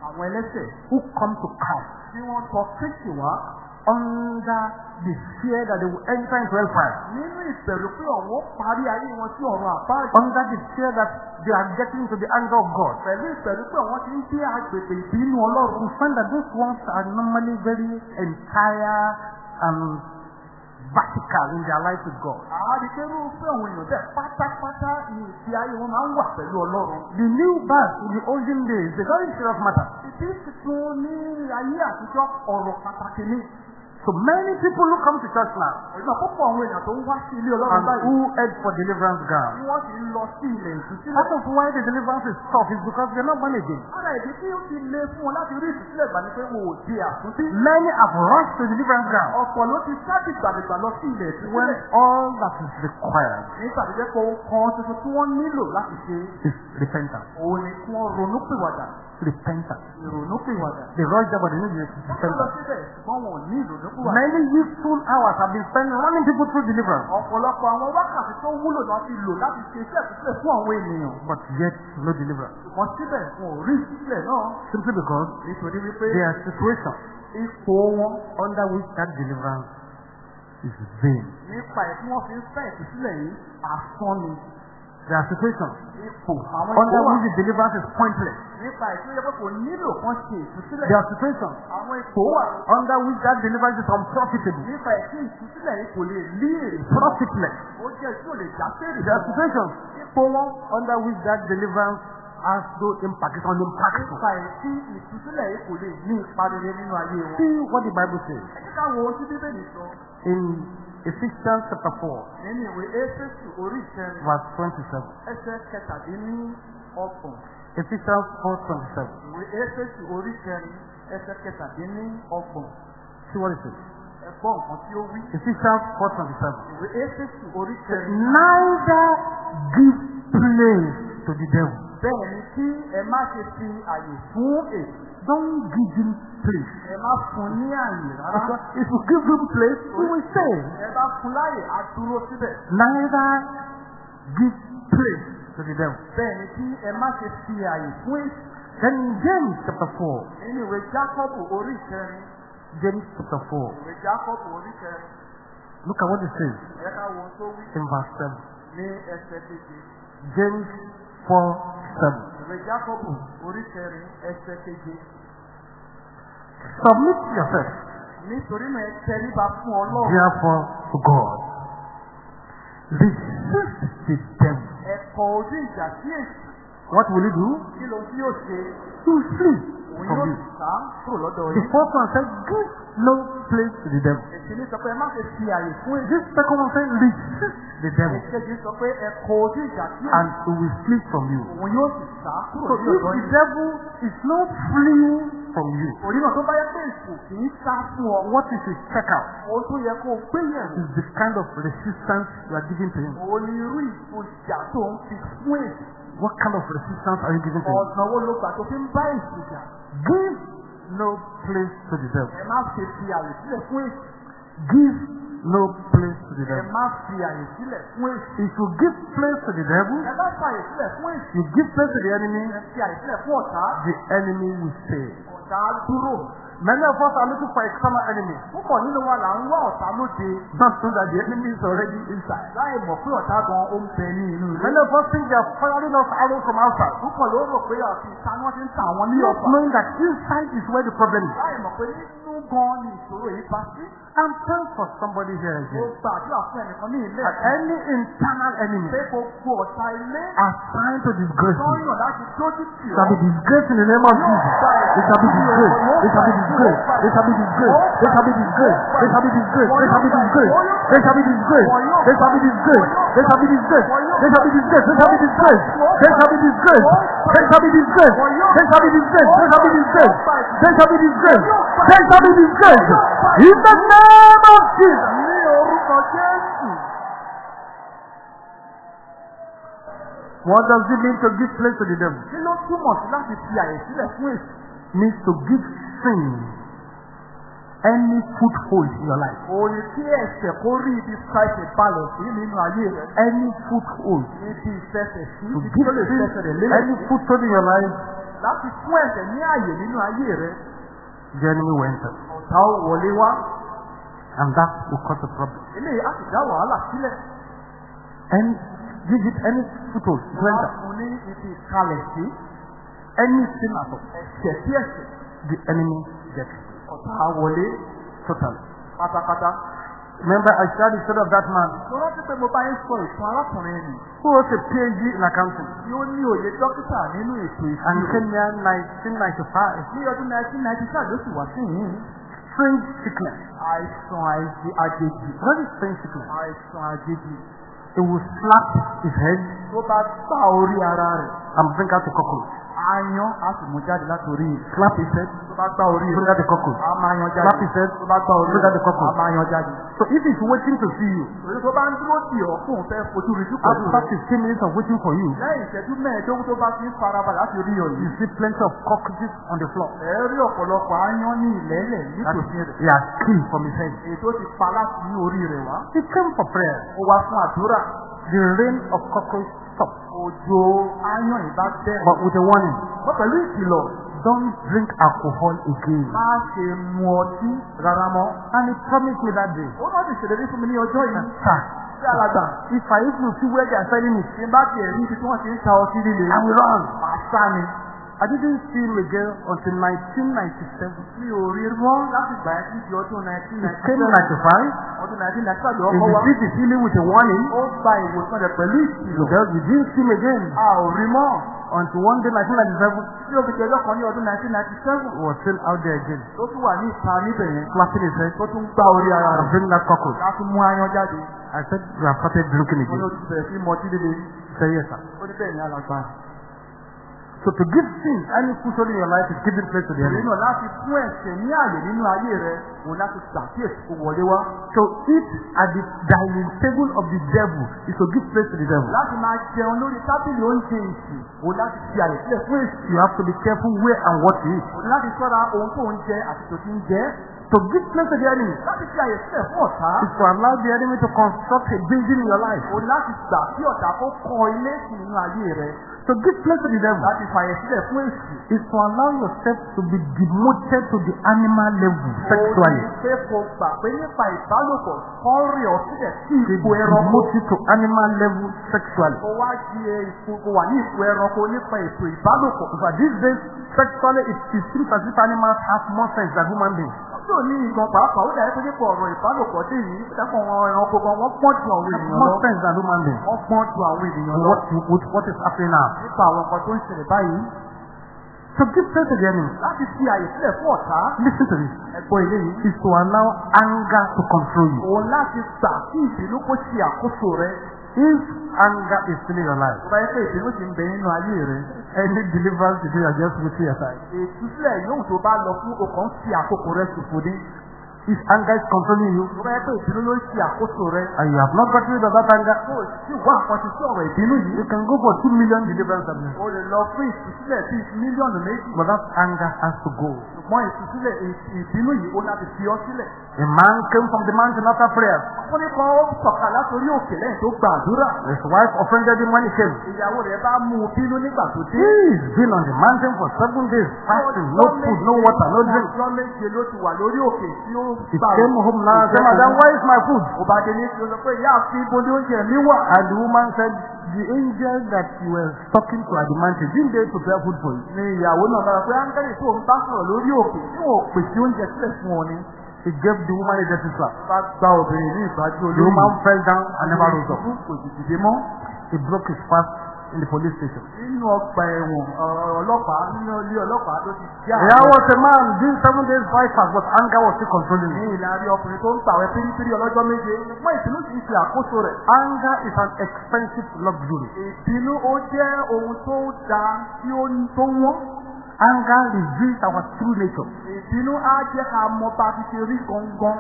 Àwọn ẹlẹ́sẹ̀ who come to Christ tí wọ́n tọ Kristi wá under the fear that they will enter into hellfire, nínú ìbẹ̀rù pé ọ̀wọ́ parí ayé wọn sí ọ̀run àbájá. under the fear that they are getting into the anger of God. Pẹ̀lú ìbẹ̀rù pé àwọn ti ń dé agbègbè ìbínú Ọlọ́run. We find that those ones are normally very entire and vertical in their life with God. Àádìkẹ́rù fún àwọn èèyàn bẹ́ẹ̀ pátápátá ni ìfi ayé wọn máa ń wà pẹ̀lú Ọlọ́run. The new birth in the olden days a very serious matter. Ìdí tuntun ní ayé àtijọ́ ọ̀rọ̀ pàtàkì ni. So many people who come to church now Ìgbà púpọ̀ àwọn èèyàn tó ń wá sí ilé Ọlọ́run and who head for deliverance ground. wọ́n sì ń lọ sí ilẹ̀ ìtúsílẹ̀. Part of why the deliverance is tough is because they're not born again. Ara ìdí tí ó ti le fún wọn láti rí ìtúsílẹ̀ gbà ni pé wọn ò di àtúntí. Many have rushed to deliverance ground Ọ̀pọ̀ ló ti sáàdì gbàdìgbà lọ sí ilẹ̀ when all that is required Nígbà tó jẹ́ pé ohun kan tuntun tí wọ́n nílò láti ṣe is repentance. òun ni kí wọ́n ronú pìwàdà. Repentance. They rush there but they need repentance. Many useful hours have been spent running people through deliverance, but yet no deliverance. Simply because ipò wọn under which that deliverance is vain. Ipò àwọn under which the deliverance is pointless. ipò wà. Under which that deliverance is unprofitable, profitless. Ipò wọn under which that deliverance has no impact, it's unimpactful. See what the Bible says. In Ephesians chapter 4, nínú ìwé Éfésù orí ìkẹrin verse 27. ẹsẹ̀ kẹtàdínní ọgbọ̀n. Ephesians 4, 27. Ìwé Éfésù orí ìkẹrin ẹsẹ̀ kẹtàdínní ọgbọ̀n. See what it says. Ẹ̀gbọ́n nǹkan tí ó wí. Ephesians 4, 27. Ìwé Éfésù orí ìkẹrin. Neither give place to the devil. Bẹ́ẹ̀ ni kí ẹ má ṣe fi àyè fún èyí. Don't give him place. Ẹ má fún ní àyè rárá. Because if you give him place, he will stay. Ẹ bá fún láyè, á dúró síbẹ̀. Neither give place to the devil. Bẹ́ẹ̀ ni kí ẹ má ṣe fi àyè fún èyí. Then James chapter 4, Nínú ìwé Jákọ́bù orí ìkẹrin. James chapter 4, Ìwé Jákọ́bù orí ìkẹrin. look at what it says Ẹ ká wo ohun tó wí in verse 7. ní ẹsẹ̀ keje. James 4, 7. Ìwé Jákọ́bù orí ìkẹrin ẹsẹ̀ keje. Submit yourself, Nítorí náà ẹ tẹríba fún Ọlọ́run. therefore, to God. Resist the devil. Ẹ kọ ojú ìjà sí èsì. What will he do? Kí ló tí yóò ṣe? Flee Òun from you. The first one said, give no place to the devil. This second one said, resist the devil, and he will flee from you. So if the devil is not fleeing from you, what you should check out Ohun tó yẹ kó o gbé yẹ̀wò. is the kind of resistance you are giving to him. What kind of resistance are you giving to him? Give no place to the devil. Ẹ má ṣe fi àyè sílẹ̀ fún èsì. Give no place to the Ẹ devil. má fi àyè sílẹ̀ fún èsì. If you give place to the devil, Ẹ bá fa àyè sílẹ̀ fún èsì. you give place to the enemy, Ẹ fi àyè sílẹ̀ fún ọ̀tá. the enemy will. Ọ̀tá dúró. Many of us are looking for external enemies, Púpọ̀ nínú wa là ń wá ọ̀tá lóde. not know that the enemy is already inside. Láì mọ̀ pé ọ̀tá gan ó ń bẹ ní inú ilé. Many of us think they are firing us arrows from outside, Púpọ̀ ló rò pé àti ìta ni wọ́n ti ń ta àwọn ní not ọ̀pá. knowing that inside is where the problem is. Láì mọ̀ pé nínú gan ni ìṣòro yìí bá sí. I'm praying for somebody here again. gbàdúrà fún ẹnìkan ní ilé That any internal enemy Pé gbogbo ọ̀tá ilé assigned to disgrace you lọ́yàn láti dójú tì shall be disgraced in the name of Jesus. It shall be disgraced. It shall be disgraced. Disgrace. They shall be disgraced. They shall be disgraced. They shall be disgraced. They shall be disgraced. They shall be disgraced. They shall be disgraced. They shall be disgraced. They shall be disgraced. They shall be disgraced. They shall be disgraced. They shall be disgraced. They shall be disgraced. They shall be disgraced. They shall be disgraced. They shall be disgraced. In the name of Jesus. What does it mean to give place to the devil? Kí ló túmọ̀ sí láti fi àyè sílẹ̀ fún èsì? Means to give sin any foothold in your life. Òní kí ẹ̀ṣẹ̀ kó rí ibi ṣàìṣe balẹ̀ sí nínú ayé rẹ̀. Any foothold. Ibi ìfẹsẹ̀ sí To ibi tó lè fẹsẹ̀ rẹ̀ lélẹ̀. any foothold in your life, Láti fún ẹ̀ṣẹ̀ ní àyè nínú ayé rẹ̀. will enter. Ọ̀tá ó wọlé wá. And that will cause a problem. Eléyìí á sì dá wàhálà sílẹ̀. And give it any foothold Wọ́n á fún ní ibi ìkalẹ̀ sí. Any sin at all. Ẹ̀ṣẹ̀ sí ẹ̀ṣẹ̀. The enemy gets it. Ọ̀tá wọlé Totally. pátápátá. Remember, I the story of that man Mo rántí pé mo bá yín sọ ìtàn arákùnrin ẹni who was a PhD in accounting. tí ó ní òye dókítà nínú ètò And ìṣirò. came here in 1995. Ní ọdún 1995 ló sì wá sí yìí. Strange sickness. Àìsàn àìsí- àjèjì. Very strange sickness. Àìsàn àjèjì. He will slap his head Tó bá gbá orí ara rẹ̀, and bring out a cockroach. Aáyán á sì mú jáde látòrí rẹ̀. Slap his head, Tó bá gbá orí bring rẹ̀, out a máa yan jáde. his head, Tó bá gbá orí bring out a rẹ̀, á cockroach. máa yan jáde. So if he's waiting to see you, Èyí tó bá ń dúró tì ọ́ fún òun fẹ́ fojú rí dúpọ̀ lù after. 15 minutes of waiting for you, Lẹ́yìn ìṣẹ́jú mẹ́ẹ̀ẹ́dógún tó bá fi ń farabalẹ̀ láti rí ọ you yìí. see plenty of cockroaches on the floor. Ẹ rí ọ̀pọ̀lọpọ̀ aáyán ní That nítòsí rẹ̀. he has killed from his head. Èyí tó ti pa láti ní orí rẹ̀ wá. He came for prayer. Ó wá fún àdúrà. The rain of cockroaches stopped. Òjò aáyán ìbá bẹ̀rẹ̀. But with a warning, Wọ́n pẹ̀lú ìkìlọ̀. don't drink alcohol again. Má ṣe mu ọtí rárá mọ́. And he promised me that day. Ó náà ti ṣèlérí fún mi ní ọjọ́ yìí. Sir, Sí alàgbà. if I even see where they are selling it, n bá tiẹ̀ rí ibi tí wọ́n ti ń ta ọtí líle. I will run. Màá sá ni. I didn't see again until 1997. Mi ò rí mọ́ láti gbà ẹ́ títí ọdún He came in 1997. 95. Ọdún 1995 ló He kọ́ his healing with a warning. Ó gba ìwòsàn rẹ̀ pẹ̀lú ìkìlọ̀. Because we didn't see him again A ò rí mọ́. until one day 1997 Tí o fi ní ọdún 1997. he was still out there again, Tó tún wà ní ìta níbẹ̀ yẹn. slapping his head Tó tún gbá orí ara rẹ̀. bringing that cockroach. Láti mú ayan jáde. I said, you have started drinking Ó ní o again. ti bẹ̀rẹ̀ sí mọtí líle. He said, yes, sir. Ó ní bẹ́ẹ̀ ni alàgbà. So to give sin any foothold in your life is giving place to the enemy. náà láti fún ẹ̀ṣẹ̀ ní àyè nínú ayé rẹ̀. Òun láti ṣàkíyèsí kó wọlé wá. To eat at the dining table of the devil is to give place to the devil. Láti máa jẹun lórí tábìlì oúnjẹ ìsìn. Òun láti fi àyè sílẹ̀ fún èsì. You have to be careful where and what you eat. Òun láti ṣọ́ra ohun tó ń jẹ àti tó ti ń jẹ. To give place to the enemy Láti fi àyè sílẹ̀ fún ọ̀tá. is to allow the enemy to construct a building in your life. Òun láti gbà kí ọ̀tá kó kọ́ ilé sí nínú ayé rẹ̀. Place to the devil Láti fàyè sílẹ̀ fún èsì. is to allow yourself to be demoted to the animal level sexually. Òun pé kò gbà pé nípa ìbálòpọ̀ kọ́ rí ọ sílẹ̀ sí ipò ẹranko. demote you to animal level sexually. Kò wá di ipò wà ní ipò ẹranko nípa ètò ìbálòpọ̀. But these days, sexually, it, it seems as if animals have more sense than human beings. Tó ní nǹkan pàápàá ó dàbí pé ọ̀rọ̀ ìbálòpọ̀ dé yìí, dàpọ̀ àwọn ẹranko gan wọ́n pọ́n ju àwọn ènìyàn lọ. than human beings. Wọ́n pọ́n ju àwọn ènìyàn lọ. What, what, what is happening now? Nípa àwọn nǹkan tó ń ṣẹlẹ̀ báyìí. So give place to the enemy. Láti fi àyè sílẹ̀ fún ọ̀tá. Listen to this. Ẹ̀gbọ́n ilé yìí. Is to allow anger to control you. Òun láti gbà kí ìbínú kó ṣe àkóso rẹ̀. If anger is still in your life, yẹ pé ìbínú ti ń bẹ nínú ayé rẹ̀. any deliverance you do, you are just waiting your time. Ìtúsílẹ̀ yóò tó bá lọ fún ọkàn fi àkókò rẹ̀ ṣòfò ní. If anger is controlling you, Tó bá yẹ pé ìbínú ló ń ṣe àkóso rẹ̀. and you have not got rid of that anger, wá sí ọ̀rọ̀ ìbínú yìí. you can go for two million deliverance services. O lè lọ fún ìtúsílẹ̀ bíi mílíọ̀nù méjì. But that anger has to go. Ṣùgbọ́n ìtúsílẹ̀ ìbínú yìí ó láti fi ọ́ sílẹ̀. A man came from the mountain after prayer. Ọkùnrin kan ó sọ̀kà látòrí òkè lẹ́yìn tó gba àdúrà. His wife offended him when he came. Ìyàwó rẹ̀ bá mú un bínú nígbà tó dé. He's been on the mountain for seven days, fasting, no food, no water, no drink. Ọjọ́ méje ló ti wà lórí òkè tí ó Home now and said, Madam, where is my food? Dé ní sọ pé ìyá àfi ibo ni oúnjẹ mi wà. And the woman said, The angel that you were talking to at the mountain, didn't they prepare food for you? Ni ìyàwó náà bára pé áńgẹ́lì tó ń bá sọ̀rọ̀ lórí òkè tí wọn ò pèsè oúnjẹ sílẹ̀ fún ọ ni. He gave the woman a dirty slap. gba obìnrin ní ìgbájú The olóyìn. woman fell down and never rose up. kò sì dìde mọ́. He broke his fast in the police station. nínú ọgbà ẹ̀wọ̀n ọlọ́pàá nínú ilé ọlọ́pàá tó ti já. There was a man doing seven days fast, but anger was still controlling ní him. ìlàrí ọkùnrin tó ń tàwẹ́ pírípírí ọlọ́jọ́ méje ṣùgbọ́n ìbínú kì í ṣe àkóso rẹ̀. Anger is an expensive luxury. ìbínú ó jẹ́ ohun tó da tí ó ń tó wọ́n. Anger reveals our true nature. ìbínú á jẹ́ ká mọ bá ti ṣe rí gangan.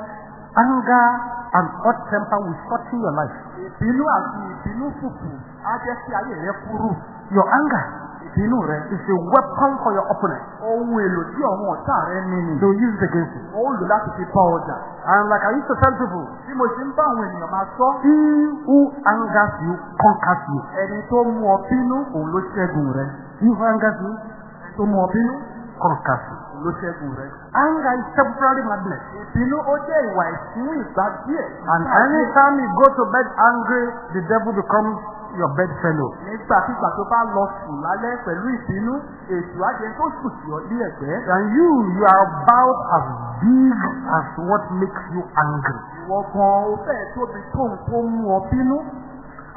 Anger and hot temper will shorten your life. ìbínú àti ìbínú fùfù á jẹ́ ayé rẹ kúrú. Your anger ìbínú rẹ is a weapon for your opponent. ohun èlò tí àwọn ọ̀tá rẹ ní ni. They will use it against you. ó lò láti fi bá ọjà. And like I used to tell people, bí mo ṣe ń bá àwọn ènìyàn máa sọ. he who angers you conquers you. ẹni tó mú ọ bínú òun ló ṣẹ́gun rẹ. He who angers you tó mú ọ bínú conquers you. Ló ṣẹ́gun rẹ. Anger is temporary madness. ìbínú ó jẹ́ ìwà ìsún ìgbà díẹ̀. And anytime you go to bed angry, the devil becomes your bedfellow. nígbàkigbà tó bá lọ sùn lálẹ́ pẹ̀lú ìbínú ètò ajẹ́ tó sùn sí ọ ní ẹ̀gbẹ́. And you, you are about as big as what makes you angry. ìwọ gan o fẹ́ tóbi tó mú ọ bínú.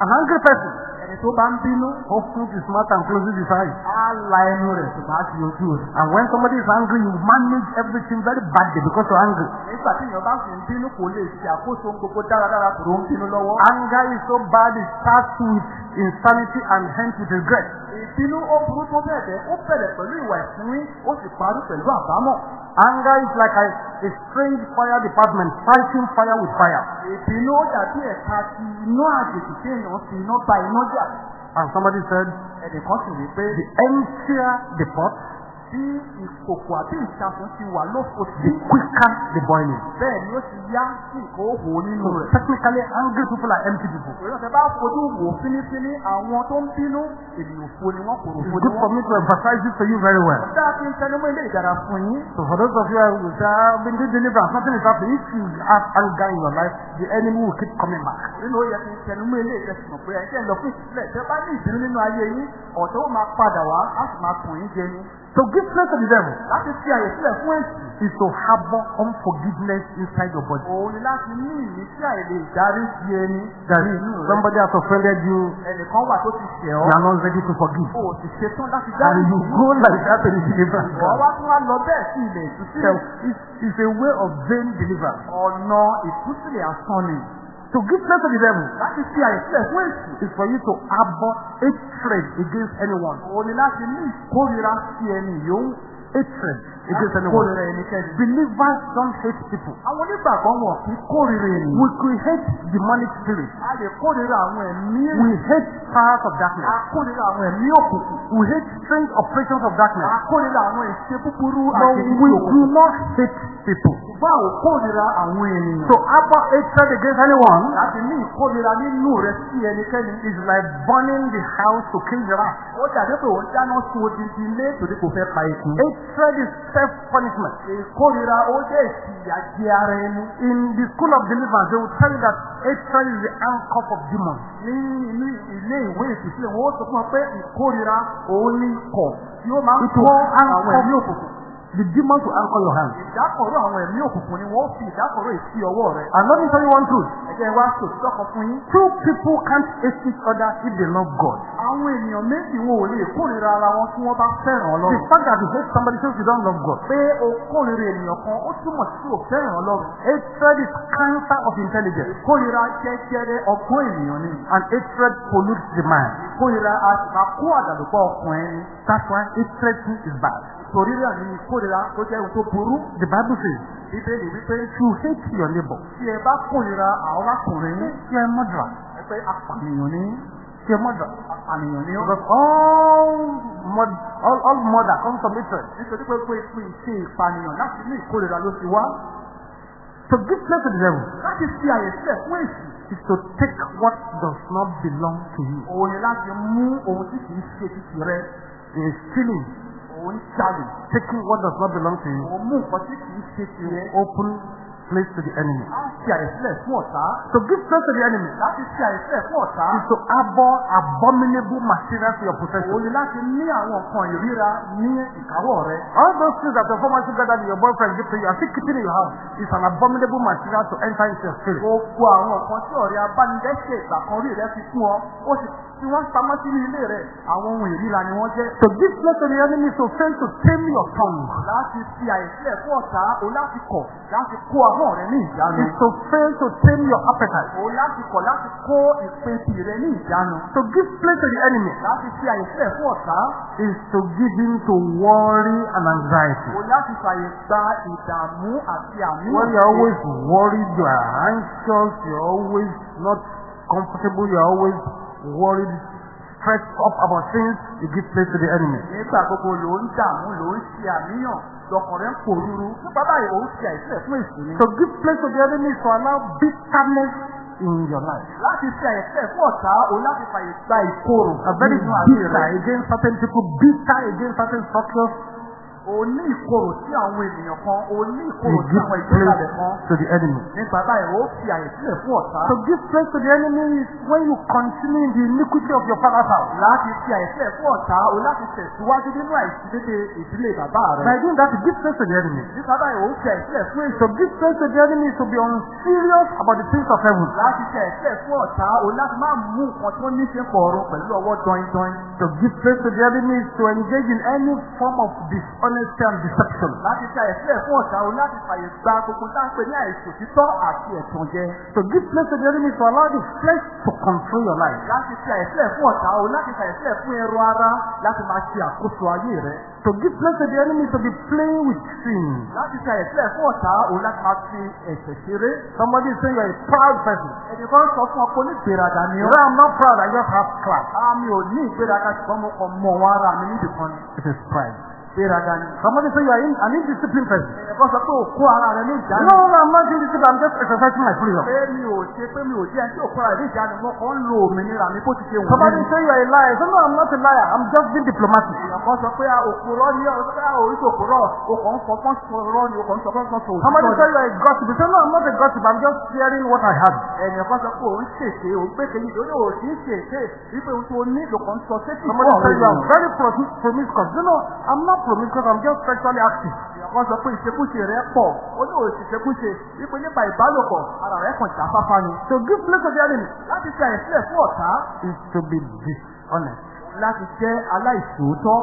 An angry person ẹni tó bá ń bínú opens his mouth and closes his eyes. á la ẹnu rẹ̀ tó bá ti ojú rẹ̀. And when somebody is angry, you manage everything very badly because you're angry. nígbà tí èèyàn bá sì ń bínú kò lè ṣe àkóso gbogbo dáradára kò ló ń bínú lọ́wọ́. Anger is so bad, it starts with insanity and ends with regret. ìbínú ó burú tó bẹ́ẹ̀ ó bẹ̀rẹ̀ pẹ̀lú ìwà ìsúnwín ó sì parí pẹ̀lú àbámọ̀. Anger is like a, a strange fire department fighting fire with fire. ìbínú ó dàbí ẹ̀ka ti iná àjèjì tí èèyàn fi iná ba iná jà. And somebody said, ẹnìkan sì wí pé the emptier the pot, tí ìkòkò àbí ìṣàfún ti wà lófo the sí quicker the boiling. bẹ́ẹ̀ ni ó ti yá sí ìkóhò nínú rẹ̀. technically, angry people are empty people. Ìrọ̀ tẹ bá fojú wò fínífíní àwọn tó ń bínú ènìyàn fo ni wọ́n kòrò It's fo ni good for wọ́n. me to emphasize this to you very well. Dáa kí n tẹnumọ́ ilé ìdára fún yín. So for those of you who say, I've been doing deliverance, nothing is happening. If you have anger in your life, the enemy will keep coming back. Nínú ó yẹ kí n tẹnumọ́ ilé ìjẹsìn mọ̀ pé ẹ̀jẹ̀ So give place to the devil Láti fi àyè sílẹ̀ fún èsì. is to harbor unforgiveness inside your body. Òun ni láti ní ìmísí àìlè ìdarí di ẹni. That rẹ̀. somebody has offended you, Ẹnìkan wà tó ti ṣẹ̀ you ọ́. are not ready to forgive. O sì ṣetán láti dárí And you go like that to the deliverance. Wọ́n wá tún wá lọ bẹ́ẹ̀ sí ilẹ̀ ìtúsílẹ̀. it's a way of vain deliverance. Ọ̀nà ìtúsílẹ̀ asán ni. To give place to the devil Láti fi àyè sílẹ̀ fún èsì. is for you to harbor hatred against anyone. Ni láti ní ìkórira sí ẹni yòówù. Hatred against anyone. kórira ẹnikẹ́ni. Believers don't hate people. Àwọn onígbàgbọ́ wọn kì í kórira ènìyàn. We hate demonic spirits. A lè kórira àwọn ẹ̀mí We hate powers of A darkness. kórira àwọn ẹ̀mí òkùnkùn. We hate strange operations of A darkness. kórira àwọn ìṣe búburú But àti we do not hate people. Ṣùgbọ́n àwọn kórira àwọn ènìyàn. So harbor hatred against anyone Láti ní ìkórira nínú rẹ sí ẹnikẹ́ni. is like burning the house to kill the rat. Ó dàbí pé òun dáná sun odidi ilé torí kò fẹ́ pa ikú. Hatred is self-punishment. Ìkórira ó jẹ́ ìfìyàjẹ ara ẹni. In the school of deliverance, they will tell you that hatred is the anchor of demons. Ní inú ilé ìwé ìtúsílẹ̀ wọn sọ fún wa pé ìkórira òun ní tí ó máa ń will àwọn ẹ̀mí òkùnkùn. The demons will anchor your hand. Ìdákọ̀ró àwọn ẹ̀mí òkùnkùn ni wọ́n fi ìdákọ̀ró ìsí ọwọ́ rẹ̀. And let me tell you one truth. Ẹ̀jẹ̀ wa sòtítọ́ kan fún yín. Two people can't hate each other if they love God. Àwọn ènìyàn méjì wọn ò lè kórira ara wọn tí wọ́n bá fẹ́ràn The Ọlọ́run. fact that you hate somebody shows you don't love God. Pé o kórira ènìyàn kan ó túmọ̀ sí ò fẹ́ràn Ọlọ́run. Hatred is cancer of intelligence. Ìkórira jẹjẹrẹ ọgbọ́n ènìyàn ni. And hatred pollutes the mind. Ìkórira a sì máa kó àdàlùpọ̀ ọkàn ẹni. That's why hatred is bad. Torí rẹ̀ ní ìkórira tó jẹ́ ohun tó burú. The Bible says, Bíbélì wípé to hate your neighbor, tí ẹ bá kórira àwọn arákùnrin yín, you are a murderer. ẹ pé apànìyàn ní are a murderer. apànìyàn ní. Because all, mur- all, all murder comes from hatred. Nítorí pé pé pé ìṣe ìpànìyàn láti ní ìkórira ló ti wá. To give place to the devil Láti fi àyè sílẹ̀ fún èsì. is to take what does not belong to you. Òun ni láti mú ohun tí kìí ṣe títì rẹ. There is stealing, Jalè. taking what does not belong to you, Òun mú nǹkan tí ṣe tirẹ̀. open place to the enemy. Á fi àyè sílẹ̀ fún ọ̀tá. To give place to the enemy Láti fi àyè sílẹ̀ fún ọ̀tá. is to abhor abominable materials in your possession. Òun ni láti ní àwọn nǹkan ìríra ní ìkáwọ́ rẹ. All those things that your former sugar daddy, your boyfriend give to you, are still keeping in your house. It's an abominable material to enter into your spirit. Gbogbo àwọn nǹkan tí ọ̀rẹ́ abánidẹ́sẹ̀ ìgbà kan rí rẹ fi fún ọ, ó sì tí wọ́n pamọ́ sínú ilé rẹ̀, àwọn ohun ìríra ni wọ́n jẹ́. To give place to the enemy is to fail to tame your tongue. Láti fi àyè sílẹ̀ fún ọ̀tá, o láti kọ̀ láti kó ahọ́n rẹ ní ìjánu. Is to fail to tame your appetite. O láti kọ̀ láti kó ìpèsè rẹ ní ìjánu. To give place to the enemy Láti fi àyè sílẹ̀ fún ọ̀tá, is to give in to worry and anxiety. o láti fàyè gba ìdààmú àti àníyàn. When you're always worried, you are anxious, you're always not comfortable, you're always worried, stressed up about things, you give place to the enemy. Nígbà gbogbo ló ń dààmú, ló ń ṣe àníyàn, Nípa báyìí, fún èsì ni. To give place to the enemy to allow bitterness in your life. Láti fi àyè sílẹ̀ fún ọ̀tá, o láti fàyè gba ìkorò. A very bitter against certain people, bitter against certain structures. O ní ìkorò sí àwọn ènìyàn kan, o ní ìkorò sí àwọn place kan. to the enemy. Nípa báyìí, ó fi àyè sílẹ̀ fún ọ̀tá. To give place to the enemy when you continue in the iniquity of your father's house. Láti fi àyè sílẹ̀ fún ọ̀tá, o láti tẹ̀síwájú nínú àìsídédé ìdílé bàbá By rẹ. doing that, you give place to the enemy. Nípa báyìí, ó fi àyè sílẹ̀ fún èso. To give place to the enemy to be unserious about the things of heaven. Láti fi àyè sílẹ̀ fún ọ̀tá, o láti máa mú nǹkan tó ní ṣe pọ̀ ọ̀run pẹ̀lú ọwọ́ dọ́indọ́in. To give place to the enemy to engage in any form of dishonesty and deception. Láti fi àyè sílẹ̀ fún ọ̀tá, o láti fàyè gba gbogbo táǹpé ní àìsòtítọ́ àti ẹ̀tàn jẹ. To give place to the enemy to allow the flesh to control your life. Láti fi àyè sílẹ̀ fún ọ̀tá, o láti fàyè sílẹ̀ fún ẹrù ara láti máa ṣe àkóso ayé rẹ. To give place to the enemy to be playing with sin. Láti fi àyè sílẹ̀ fún ọ̀tá, o láti máa fi ẹ̀ṣẹ̀ ṣeré. Somebody is saying you are a proud person. Ẹnìkan sọ fún ọ pé onígbèraga ni know, I'm not proud, I just have class. Àmì ò ní ìgbéraga ṣùgbọ́n mo kàn mọ̀ wọn ara mi níbi kan. It is pride. Ìgbéraga ni. Somebody say you are in, an indisciplined person. Ẹnìkan sọ pé òkú ara rẹ ní ìjánu. No, no, I'm not indisciplined, I'm just exercising my freedom. Pé mi ò ṣe pé mi ò jẹ́ ẹni tí òkú ara rẹ ní ìjánu mo kàn ń lo òmìnira mi bó ti ṣe wù Somebody say you are a liar. Say, no, I'm not a liar, I'm just being diplomatic. Ẹnìkan sọ pé òkúrọ́ ní ọ̀rọ̀ oríṣi òkúrọ̀ o kàn ń fọpọ́n sọ̀rọ̀ ni o kàn ń sọpọ́n sọ̀rọ̀ Somebody say you are a gossip. Say, no, I'm not a gossip, I'm just sharing what I have. Ẹnìkan sọ pé òun ṣèṣe òun gbé kejì tó ní òun kì í ṣèṣe wípé ohun tó ní kàn ń sọ sétí Somebody say you are very promis- promiscuous. You know, I'm not promiscuous, I'm just sexually active. Ẹnìkan sọ pé ìṣekúṣe rẹ pọ̀ ó ní ìṣekúṣe wípé nípa ìbálòpọ̀ ara rẹ kàn jáfáfá ni. To give place to the enemy Láti fi àyè sílẹ̀ fún ọ̀tá is to be dishonest. láti jẹ́ aláìṣòótọ́.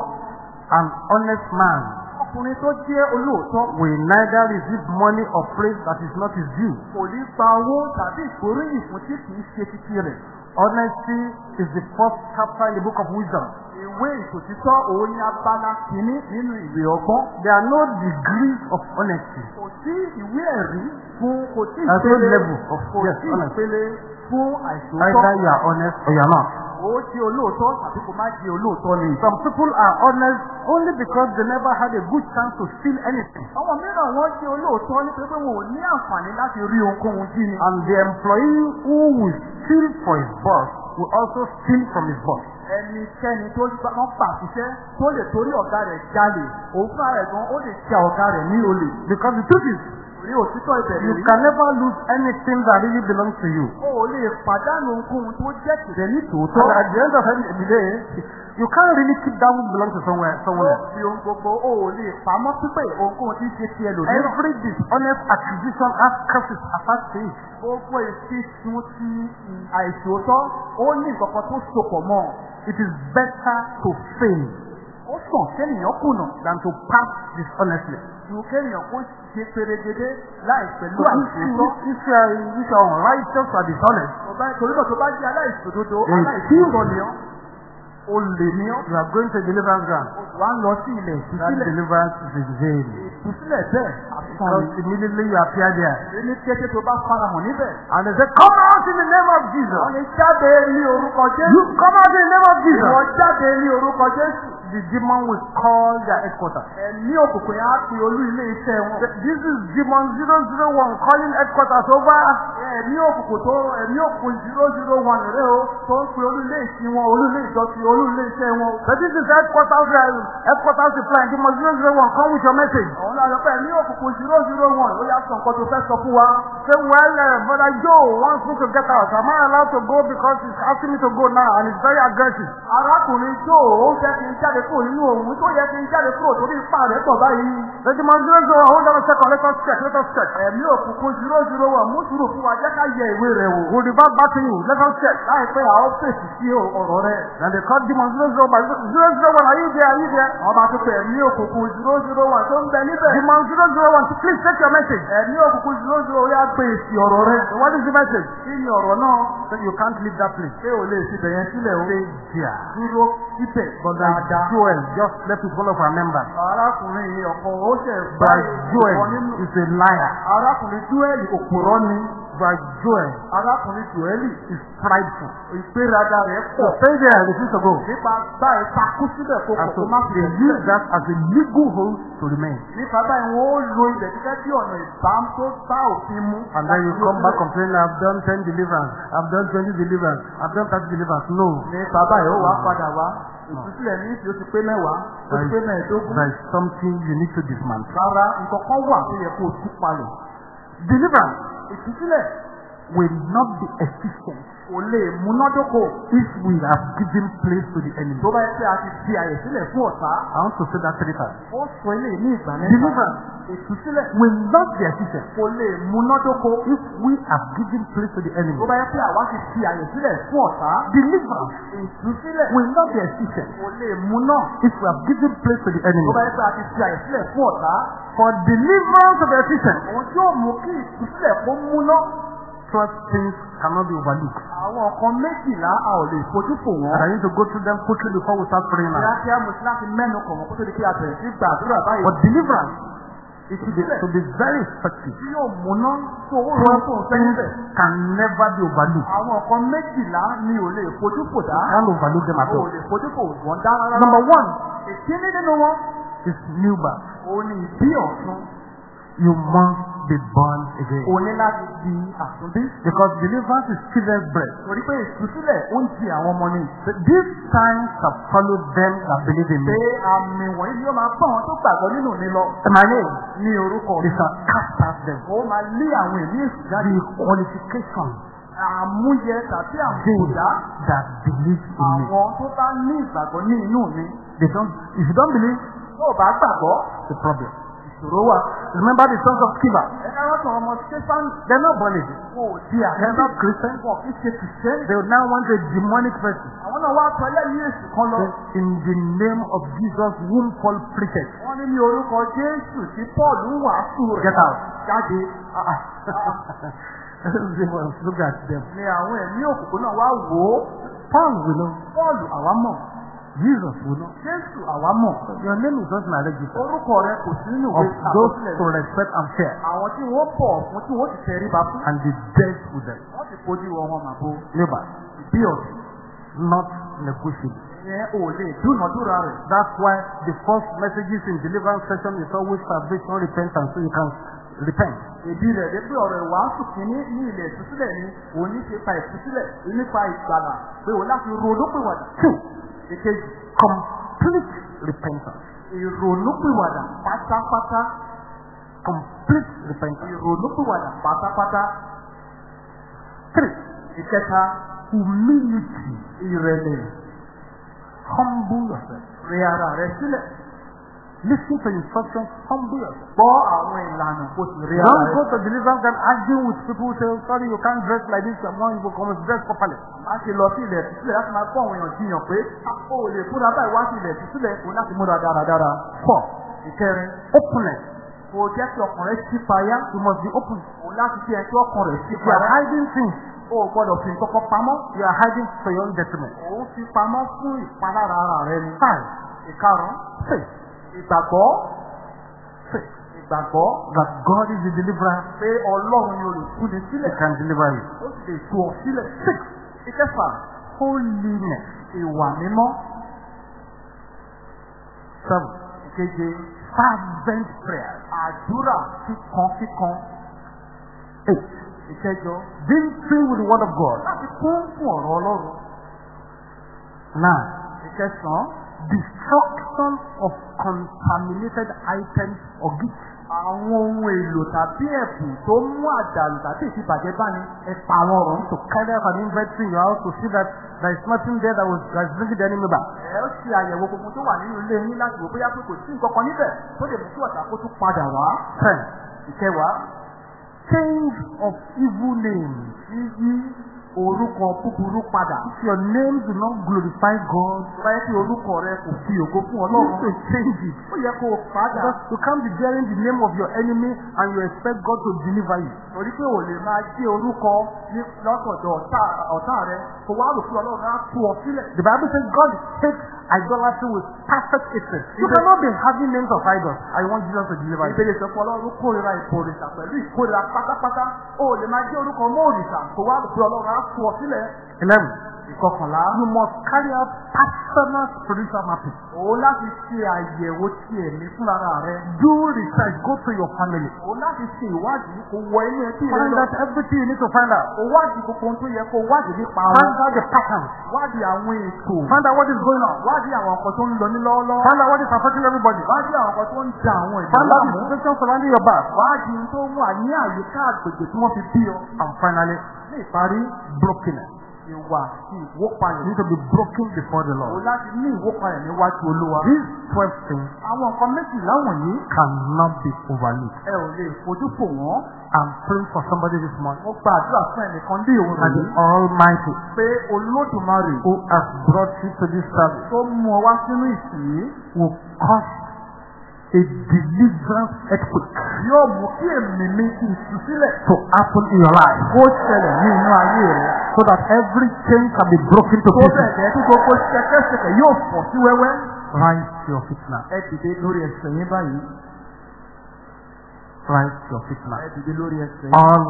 An honest man Ọkùnrin tó jẹ́ olóòótọ́ will neither receive money or praise that is not his due. kò ní gba owó tàbí ìgbóríyìn fún tí kì í ṣe títí rẹ̀. Honesty is the first chapter in the book of wisdom. Ìwé ìtòtítọ́ òun ni abala kìíní nínú ìwé ọgbọ́n. There are no degrees of honesty. Kò sí ìwé ẹ̀rí fún kò sí There's no ìpele level of kò yes, sí honesty. ìpele fún Either àìṣòótọ́. you are honest or you are not. Ó jẹ́ olóòótọ́ tàbí kò má jẹ́ olóòótọ́ ni. Some people are honest only because they never had a good chance to steal anything. Àwọn mìíràn wọ́n jẹ́ olóòótọ́ nítorí pé wọn ò ní àǹfààní láti rí ohunkóhun jí ni. And the employee who will steal for his boss will also steal from his boss. Ẹnikẹ́ni tó wọ́n àṣìṣe tó lè torí ọ̀gá rẹ̀ jalè, òun fúnra rẹ̀ gan ó lè ja ọ̀gá rẹ̀ ní olè. Because the truth is, Òtítọ́ you can never lose anything that really belongs to you. O ò lè pàdánù ohunkóhun tó jẹ́ tìrẹ ní tòótọ́. at the end of the day, you can't really keep that which belongs to somewhere, someone else. fi ohun gbogbo o ò lè pamọ́ pípé ohunkóhun tí ń ṣe ti ẹlòmíràn. Every dishonest acquisition has curses attached to it. Gbogbo ìfisùn ti àìṣòótọ́ ó ní nǹkan tó sopọ̀ mọ́. It is better to fail Ó sàn kéèyàn kùnà than to pass dishonestly. ju kéèyàn kó ṣe perégedé láì pẹ̀lú you are, if you are unrighteous or dishonest, Ọba náà tó bá jẹ́ aláìṣòdodo, Èyí. aláìṣòótọ́ ni ọ́. O lè ní ọ́. you are going to deliverance ground. Wà á lọ sí ilẹ̀ That ìtúsílẹ̀. deliverance is in vain. Ìtúsílẹ̀ bẹ́ẹ̀ Because immediately you appear there. Ní kété tó bá farahàn níbẹ̀. And they say, Come out in the name of Jesus. Wọ́n lè jáde ní orúkọ You Jésù. come out in the name of Ìwọ Jesus. jáde ní orúkọ Jésù. The demon will call their headquarters. Ẹ̀mí òkùnkùn yẹn á pe olú ilé iṣẹ́ wọn. This is demon 001 calling headquarters over. Ẹ̀mí òkùnkùn tó ẹ̀mí òkùnkùn zero zero one rẹ̀ o tó ń pe olú ilé ìsìn wọn, olú ilé ìjọsìn, olú ilé iṣẹ́ wọn. But this is headquarters, uh, headquarters reply. Demon 001, come with your message. Àwọn pé ẹ̀mí òkùnkùn zero zero one ó yá sọ nǹkan tó fẹ́ sọ fún wa. Say, well, uh, Brother Joe wants me to get out. Am I allowed to go because he's asking me to go now and he's very aggressive? Arákùnrin tó ó fẹ́ kí n jáde kúrò nínú òun tó yẹ kí n jáde kúrò torí ipá rẹ̀ pọ̀ báyìí. The demon 001, hold on a second, let us check, let us check. Ẹ̀mí òkùnkùn zero zero one mú sùúrù fún wa jẹ́ ká yẹ ìwé rẹ̀ wò. Back to you, let us check. Láìpẹ́ àwọn fèsì sí ọ̀rọ̀ rẹ̀. 001, 001, are you there, are you there? Àwọn bá tó pè ẹ̀mí òkùnkùn zero zero one tó ń bẹ níbẹ̀. Demon 001, please take your message. Ẹ̀mí òkùnkùn zero zero yá gbé èsì ọ̀rọ̀ rẹ̀. So what is the message? Kí ni ọ̀rọ̀ náà? That you can't leave that place. Ṣé o lè fi bẹ̀yẹn sílẹ̀ o? Stay there. Dúró síbẹ̀ But that dáadáa. Joel, just let it follow for our members. Arákùnrin yìí ó ṣẹ̀ But ìwọ Joel is a liar. Arákùnrin Júẹ̀lì òpùrọ́ ni. But Joel Arákùnrin Júẹ̀lì is prideful. ìgbéraga rẹ̀ pọ̀. and refuse to go. Nípa báyìí takú síbẹ̀ kó so kòkó má fi rẹ̀ use that as a legal hold to remain. Nípa báyìí wọ́n ó lo ilẹ̀ gẹ́gẹ́ bí ọ̀nà ìbámu tó bá òfin mu. And then you come back complaining, I've done 10 deliverance, I've done 20 deliverance, I've done 30 deliverance. No. Nípa báyìí ó wá padà wá. Ìtúsílẹ̀ ní ó ti pé mẹ́wàá. Ti pé mẹ́ẹ̀ẹ́dógún. There is something you need to dismantle. Rárá nǹkan kan wà tó yẹ kó o tú palẹ̀. Deliverance Ìtúsílẹ̀ will not be efficient kò lè múnádóko. if we have given place to the enemy. Tó bá yẹ pé a ti fi àyè sílẹ̀ fún ọ̀tá. I want to say that three times. Ó sọ ilé ní ìgbà mẹ́ta. Deliverance Ìtúsílẹ̀ not be efficient kò lè múnádóko. if we have given place to the enemy. Tó bá yẹ pé àwa ti fi àyè sílẹ̀ fún ọ̀tá. Deliverance Ìtúsílẹ̀ not be efficient kò lè múná. if we have given place to the Tó enemy. bá yẹ pé a ti fi àyè sílẹ̀ fún ọ̀tá. For deliverance to be efficient, Òun ó mú kí ìtúsílẹ̀ kó múná. Such things cannot be overlooked. Àwọn nǹkan méjìlá a ò lè fojú fò And wọ́n. I need to go through them quickly before we start praying now. Kíákíá ti láti mẹ́nu kàn wọ́n kó tó di kí a bẹ̀rẹ̀ sí gbàdúrà báyìí. But deliverance is to be, to be very effective. tí yóò múná tó fún things can never be overlooked. Àwọn nǹkan méjìlá ni ò lè fojú fò dá. Can't overlook them at O all. lè fojú fò wọ́n dá rárá. Number one Ìkíní nínú wọn. is new birth. Ni ìbí ọ̀tún. You must be born again. O ní láti di àtúndí. Because deliverance is children's bread. Torí pé ìtúsílẹ̀ ó ń ti àwọn ọmọ ní. These signs have followed them that believe in me. àmì wọ̀nyí ni ó máa bọ̀ wọn tó gbàgbọ́ nínú mi lọ. My name Ní orúkọ mi. is shall cast out them. Ó máa lé àwọn èmi èsì jáde. The qualification Àmúyẹ tàbí they àmúdá. that believe in me. Àwọn tó bá ní ìgbàgbọ́ ní inú mi. They don't. If you don't believe, Tó o bá gbàgbọ́, it's a problem. Wà. Remember the sons of Kiva. Ẹ ká rántí ọmọ Stefan. They're not born again. Wọn ò di They're not àkẹ́kọ̀ọ́. Christians. Wọn kì í ṣe. They now want a demonic person. Àwọn náà wá tọ́ ẹlẹ́yìí èsì kan lọ. In the name of Jesus, whom Paul preached. Wọ́n ní ní orúkọ Jésù tí Paul ń wàásù rẹ̀. Get out. Jáde. they must look at them. Ni àwọn ẹ̀mí òkùnkùn náà wá wò ó. Paul will know. Paul àwa mọ̀. Jesus will know. Jésù àwa mọ̀. Your name is not in my register. Orúkọ rẹ̀ kò sí nínú Of those to respect and fear. Àwọn tí wọ́n bọ̀ fún tí wọ́n ti tẹríba fún. And the dead with them. Wọ́n ti màbo. Ìbí ọ̀sìn. not negotiable. Ìyẹn ò lè dúnàdúrà rẹ̀. That's why the first messages in deliverance session is always salvation, repentance, so you can repent. Ìdí rẹ̀ dé pé ọ̀rọ̀ ìwàásù kìíní ní ilẹ̀ ìtúsílẹ̀ ni òní ṣe pa ìtúsílẹ̀ nípa ìgbàlà pé òun láti ronúpìwàdà. Two, Èkejì, complete repentance. ìrònúpìwàdà pátápátá. Complete repentance. Ìrònúpìwàdà pátápátá. Three, Ìkẹta, humility. ìrẹ̀lẹ̀. Humble yourself. Rẹ ara rẹ sílẹ̀. Listen to instructions, yourself. Gbọ́ àwọn ìlànà kò sì rí ara Don't go rẹ. to deliverance and argue with people who say, oh, sorry, you can't dress like this, you're more, you come dress properly. Má ṣe lọ sí ilẹ̀ ìtúsílẹ̀ láti máa kọ́ àwọn èèyàn jiyàn pé o ò lè múra báyìí wá sí ilẹ̀ ìtúsílẹ̀ kò láti múra dáradára. Four, Ìkẹrin, openness. kò jẹ́ kí ọkàn rẹ ṣí payá. You must be open. Òun láti fi ẹjọ́ rẹ̀ you are hiding things, O ò gbọ́dọ̀ fi kọ́kọ́ pamọ́. you are hiding for your own detriment. Òun fi pamọ́ fún ìpalára ara rẹ ni. Five, Ìkarùn-ún, faith. Ìgbàgbọ́. Faith. Ìgbàgbọ́ That God is the deliverer, pé Ọlọ́run ni olùtúni He sílẹ̀. can deliver you. Ó sì lè tú ọ sílẹ̀. Six, Ìkẹfà, holiness. ìwà mímọ́. seven. Ìkeje. Fervent prayers. Àdúrà kíkan kíkan. Eight. Ìkẹjọ. Being filled with the word of God. Láti kún fún ọ̀rọ̀ Ọlọ́run. Nine. Ìkẹsàn-án. Destruction of contaminated items or gifts. Àwọn ohun èlò tàbí ẹ̀bùn tó mú àdàlù tàbí ìfibàjẹ́ bá ní ẹ̀pà àwọn ọ̀rọ̀ ń tò. Carry out an inventory in your house to see that there is nothing there that was that is bringing the enemy back. Ẹ ó ṣe àyẹ̀wò gbogbo tó wà nínú ilé yín láti wò bóyá pé kò sí nǹkan kan níbẹ̀ tó lè mú kí ọ̀tá kó tún padà wá. Ten. Ìkẹwàá. Change of evil names. Yíyí orúkọ búburú padà. If your name do not glorify God, Tó bá yẹ kí orúkọ rẹ kò fi ògo fún you need to Ọlọ́run. change it. Ó yẹ kó o padà. You can't be bearing the name of your enemy and you expect God to deliver you. Torí pé ò lè máa gbé orúkọ lọ́sọ̀dọ̀ ọ̀tá rẹ. Kò wá rò pé Ọlọ́run á tú ọ sílẹ̀. The Bible says God hates idolatry with perfect hatred. You cannot be having names of idols. I want Jesus to deliver you. Ìbéèrè sọ fún Ọlọ́run kórìíra ìkórìíra pẹ̀lú ìkórìíra pátápátá. Ó lè máa gbé orúkọ mọ́ òrìṣà. Kò wá rò pé Ọlọ́run á tú ọ sílẹ̀. Ìkọkànlá. You must carry out personal spiritual mapping. Òun láti ṣe àyẹ̀wò ti ẹ̀mí fúnra rẹ. Do research. Go to your family. Òun láti ṣe ìwádìí kò wọ inú ẹbí rẹ Find lọ. out everything you need to find out. Kò wádìí gbogbo ohun tó yẹ kó wádìí nípa Find wọn. out the patterns. Wádìí àwọn ètò. Find out what is going on. Wádìí àwọn nǹkan tó ń lọ ní lọ́wọ́lọ́wọ́. Find out what is affecting everybody. Wádìí àwọn nǹkan tó ń da àwọn Find ìdílé out the situation surrounding your back. Wádìí tó wà ní àyíká àgbègbè tí wọ́n fi bí ọ. And finally, Ní ìparí, brokenness. Ìwà You ìwópayọ̀. need to be broken before the Lord. láti ní ìwópayọ̀ níwájú Olúwa. These twelve things Àwọn nǹkan méjìlá wọ̀nyí cannot be overlooked. ẹ ò lè fojú fò wọ́n. I'm praying for somebody this morning. Mo gba àdúrà fún ẹnìkan ní òun And the Almighty pé Olódùmarè who has brought you to this service tó mú ọ wá sínú ìsìn yìí will cause a deliverance earthquake yóò mú kí èmi mi ìtúsílẹ̀ to happen in your life kó ṣẹlẹ̀ ní inú ayé rẹ̀. so that every chain can be broken to Tó pieces. bẹ̀ jẹ́ kí gbogbo ṣẹ̀kẹ̀ṣẹ̀kẹ̀ yóò fọ̀ sí wẹ́wẹ́. Rise to your feet now. Ẹ dìde lórí ẹsẹ̀ yín báyìí. Rise to your feet now. Ẹ dìde lórí ẹsẹ̀ yín. All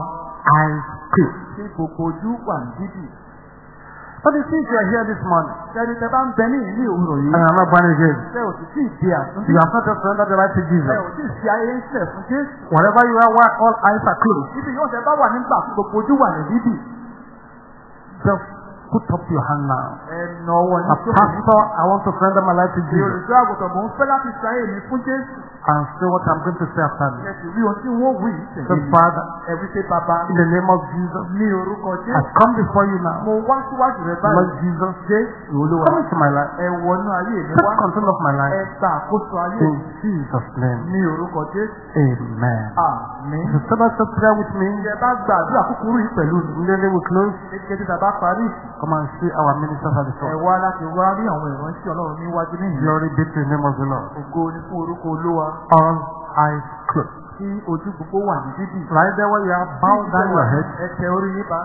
eyes closed. Ṣé gbogbo ojú wà ní dídì? But you see, if you are here this morning tẹ bá ń bẹ ní ìlú òwúrọ̀ and you are not born again, you have not just surrendered the right to Jesus. Wherever you are, while all eyes are closed, Níbi put up your hand now. Ẹnà ọwọ́ ní A pastor, I want to surrender my life to Jesus. olùṣọ́ àgùntàn mò ń fẹ́ láti ṣayé mi fún Jésù? And say what I'm going to say after me. Ẹ sì rí ohun tí wọ́n wí yìí Say, tẹ̀lé mi. Father, Ẹ wí pé bàbá in the name of Jesus, ní orúkọ I come before you now. Mo wá síwájú rẹ Lord. Jesus, Jésù olúwa. come into my life. Ẹ wọnú ayé mi Take control of my Ẹ life. gba àkóso ayé In. Jesus' name. Ní orúkọ Jésù. Amen. Said that prayer with me, Ǹjẹ́ bá gba àdúrà kúkúrú yìí pẹ̀lú close. Parí. Come and see our ministers at the Ẹ front. wá láti wá rí àwọn ìránṣẹ́ Ọlọ́run níwájú níyìí. Glory be to the name of the Lord. Ògo ni fún orúkọ Olúwa. All eyes closed. Tí ojú gbogbo wà ní dídì. Right there where you are, bow down your head. Ẹ tẹ orí yín bá.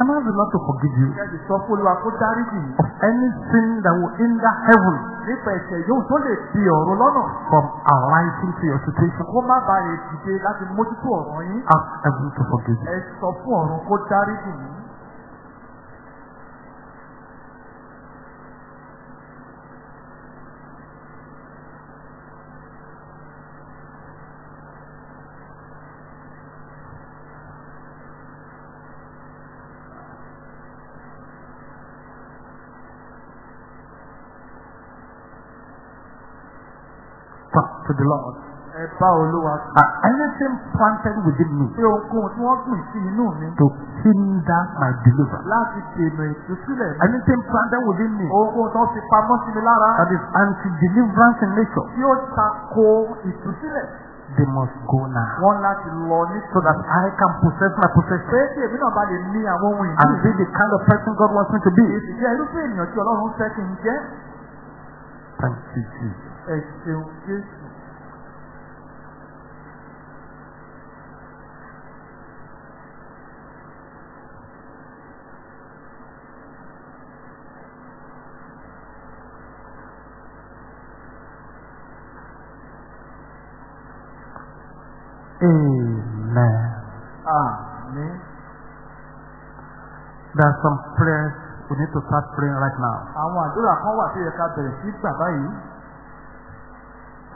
And ask the Lord to forgive you sọ fún Olúwa kó dáríjì yín. of any sin that will hinder heaven Nípa ẹ̀ṣẹ̀ yóò tó lè di ọ̀run lọ́nà. from arising to your situation. Kó má bàa lè dìde láti mójútó ọ̀ràn yín. Ask heaven to forgive you. Ẹ sọ fún ọ̀run kó dáríjì yín. To the Lord. Ẹ bá Olúwa sọ. Are anything planted within me Pé ohunkóhun tí wọ́n gbìn sí inú mi to hinder my deliverance? láti dènà ìtúsílẹ̀ mi. Anything planted within me Ohunkóhun tó fi pamọ́ sí mi lára that is anti-deliverance in nature, tí ó tako ìtúsílẹ̀. they must go now. Wọ́n láti lọ ní So that I can possess my possession pé kí èmi náà bá lè ní àwọn ohun and be the kind of person God wants me to be. Èsì jẹ́ irúfẹ́ ènìyàn tí Ọlọ́run fẹ́ kí n jẹ́. Thank you, Jesus. Ẹ ṣeun Jésù. Amen. Àmín. There are some prayers we need to start praying right now. Àwọn àdúrà kan wà tó yẹ ká bẹ̀rẹ̀ sí gbà báyìí.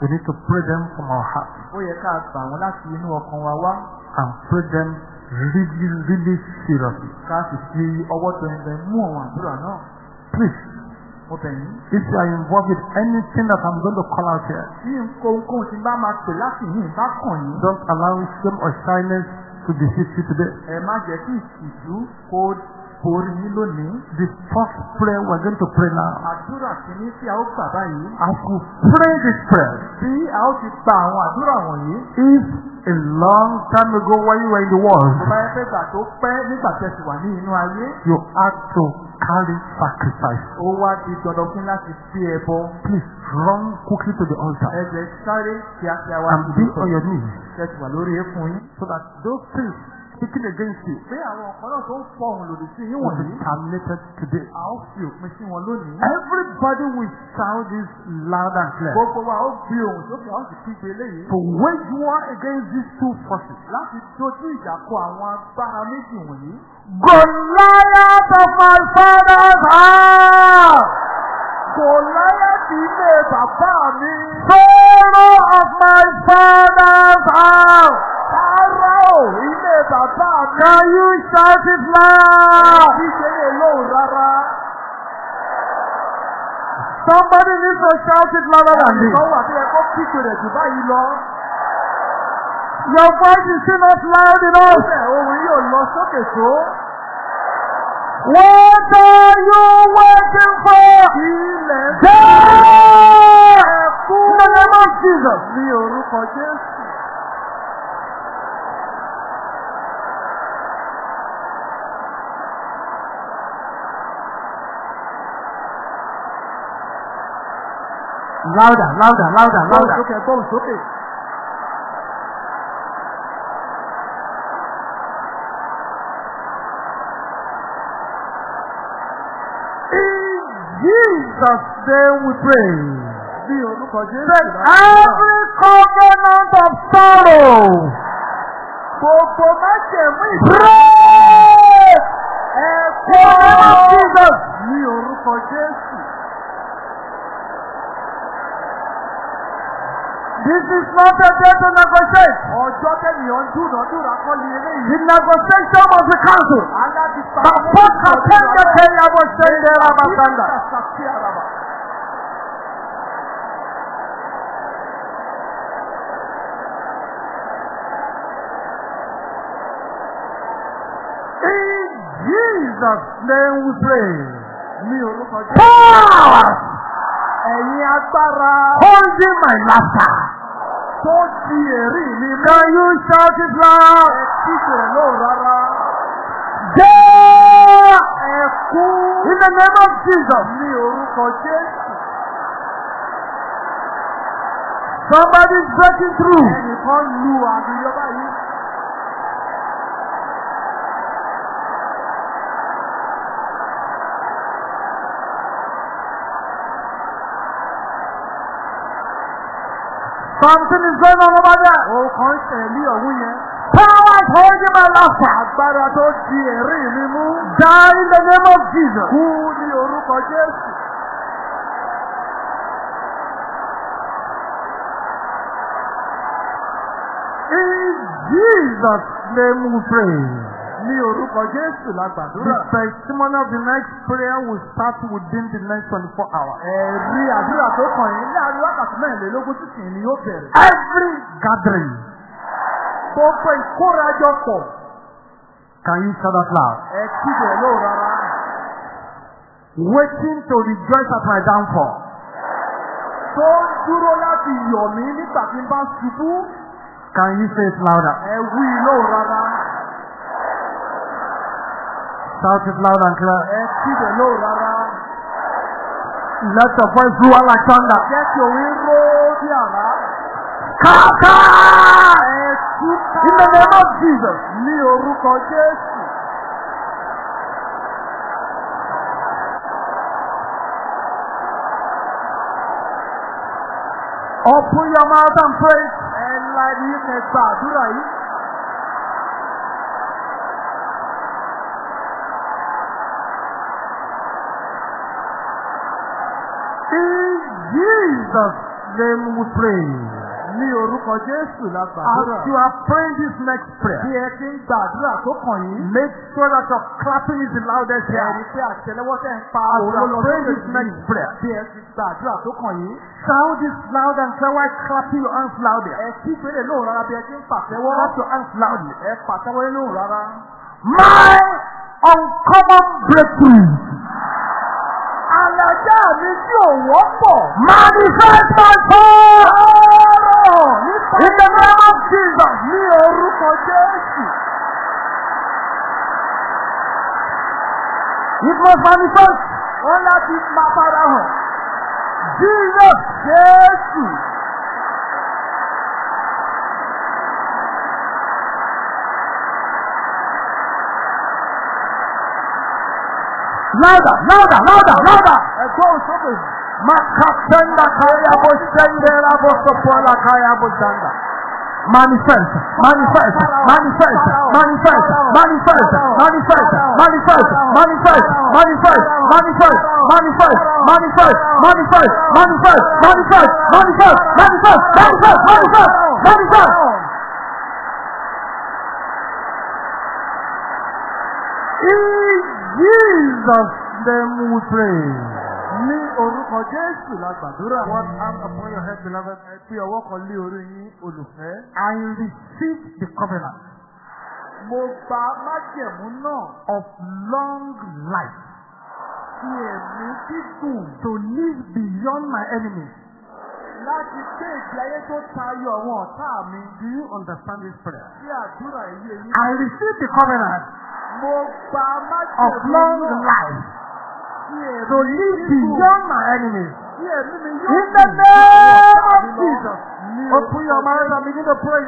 We need to pray them from our heart Ó yẹ ká gbà wọ́n láti inú ọkàn wa wá. and pray them really, really seriously. Ká sì fi ọwọ́ tẹ̀yìntẹ̀ mú àwọn àdúrà náà. Please, Mo bẹ̀ yín. if you are involved with anything that I'm going to call out here, Tí ohunkóhun ti bá máa pè láti yìn bá kàn yín. don't allow shame or shyness to defeat you today. Ẹ má jẹ́ kí ìtìjú kó borí yín lónìí. The first prayer we're going to pray now. Àdúrà kìíní tí a ó gbà báyìí. As we pray this prayer, Bí a ó ti gba àwọn àdúrà wọ̀nyí. if a long time ago when you were in the world, Mo bá yẹ pé gbà tó pẹ́ nígbà tí ẹ ti wà ní inú ayé. you had to carry sacrifice. Ó wá di dandan fún láti fi ẹbọ. Please run quickly to the altar Ẹ̀jẹ̀ sáré kíákíá wá and be on your knees Ṣé ti wà lórí eékún yín? so that those things speaking against you Pé àwọn ọ̀kan náà tó ń fọ ohun lòdì sí yín will be wọ̀nyí. terminated today. A ó fi òpin sí wọn lónìí. Everybody will shout this loud and clear. Gbogbo wa ó gbé ohùn sókè, ó sì kígbe eléyìí. To wage war against these two forces. Láti dojú ìjà kọ àwọn agbára méjì wọ̀nyí. Goliath of my father's house! Gòláyàtì ilé bàbá mi. Pharaoh of my father's house! Ilé bàbá mi. Can you shout it loud? Kígbe lè lóhùn rárá. Somebody needs to shout it louder than this. Wà tó yẹ kó kígbe rẹ̀ jù báyìí lọ. Your voice is still not loud enough. Bẹ́ẹ̀ ohun yóò lọ sókè tó. What are you waiting for? Ẹ̀kú. In the name of Jesus. Louder, louder, louder, louder. gbóhùn sókè. In Jesus' name we pray. Orúkọ Jésù. Láti every covenant of sorrow Gbogbo májẹ̀mú break ẹ̀kọ́. Ní orúkọ Jésù. This is not a day to negotiate. Ọjọ́ tẹ̀yìn ń dúnàdúrà kọ́ ni eléyìí. The negotiation must be cancelled. Aláàbí pa Bapaka tenge kenya bo sende rabasanda. In Jesus' name we pray. Ní orúkọ Jésù. Powers Ẹ̀yin agbára holding my laughter. Tó di èrí mi mú. Can you shout it loud? Ẹ kíkì rẹ̀ lóò rárá. Yeah! Ẹ̀kú In the name of Jesus. ní orúkọ Jésù. Somebody is breaking through. Ẹnìkan lu àbíyọ báyìí. Something is going on over there. Òun kan tẹ̀lé ọ̀hún yẹn. Powers holding my laughter. Agbára tó di èrí mi mú. Die in the name of Jesus. Kú ní orúkọ Jésù. In Jesus' name we pray. Ní orúkọ Jésù la The testimony of the next prayer will start within the next 24 hours. Ẹ̀rí àdúrà tó kàn yín láàárín wákàtí mẹ́rìnlélógún sí kìíní yóò bẹ̀rẹ̀. Every gathering. Gbogbo ìkórajọpọ̀ Can you shout out loud? ẹ kíbẹ̀ lóò rárá. Waiting to rejoice at my downfall. Tó ń dúró láti yọ̀ mí nígbà tí n bá ṣubú. Can you say it louder? Ẹ wí lóò rárá. Shout it loud and clear. Ẹ kíbẹ̀ lóò rárá. Let your voice roar like thunder. Kí òun ró bí àrá. Kaka! In the name of Jesus. Ní orúkọ Jésù. Open your mouth and pray. Ẹ la kẹ gba àdúrà yìí. In Jesus' name we pray. Ní orúkọ Jésù la As you are praying this next Bí prayer, ẹ ti ń gbàdúrà tó kàn yín. make sure that your clapping is the loudest Ẹ̀rí here. pé àtẹlẹwọ́ tẹ̀ ń pa As òun you are lọ praying this next prayer, Bí ẹ ti gbàdúrà tó kàn yín. sound this loud and say why clapping your hands louder. Ẹ kí ìpele lóhùn rárá bí ẹ ti ń pàtẹ́wọ́. Clap your hands loudly. Ẹ pàtẹ́wọ́ nínú rárá. My uncommon breakthrough. Mi tí ò wọ́pọ̀. Manifest myself Ọ̀rọ̀ nípa in the name of Jesus. ní orúkọ Jésù. It must manifest. Wọ́n láti máa fara hàn. Jesus. Jésù. Louder, louder, louder, louder. Ẹ̀gbọ́n òsókè. Makatenda kaya boshendera bosopola kaya boshanda. Manifest, manifest, manifest, manifest, manifest, manifest, manifest, manifest, manifest, manifest, manifest, manifest, manifest, manifest, manifest, manifest, manifest, manifest, manifest, manifest. In Jesus' name we pray. Orúkọ Jésù la gbàdúrà. One hand upon your head, beloved. Ẹ fi ọwọ́ kan lé orí yín olùfẹ́. I receive the covenant Mo gba májẹ̀mú náà of long life tí ẹ̀mí dídùn to live beyond my enemies. láti gbé ìgbé ayé tó tayọ àwọn ọ̀tá mi. Do you understand this prayer? Sí àdúrà yìí. I receive the covenant Mo gba of májẹ̀mú long náà life tí ẹ̀mí to live beyond my enemies. In the name of. Jesus. Open your mouth and begin to pray.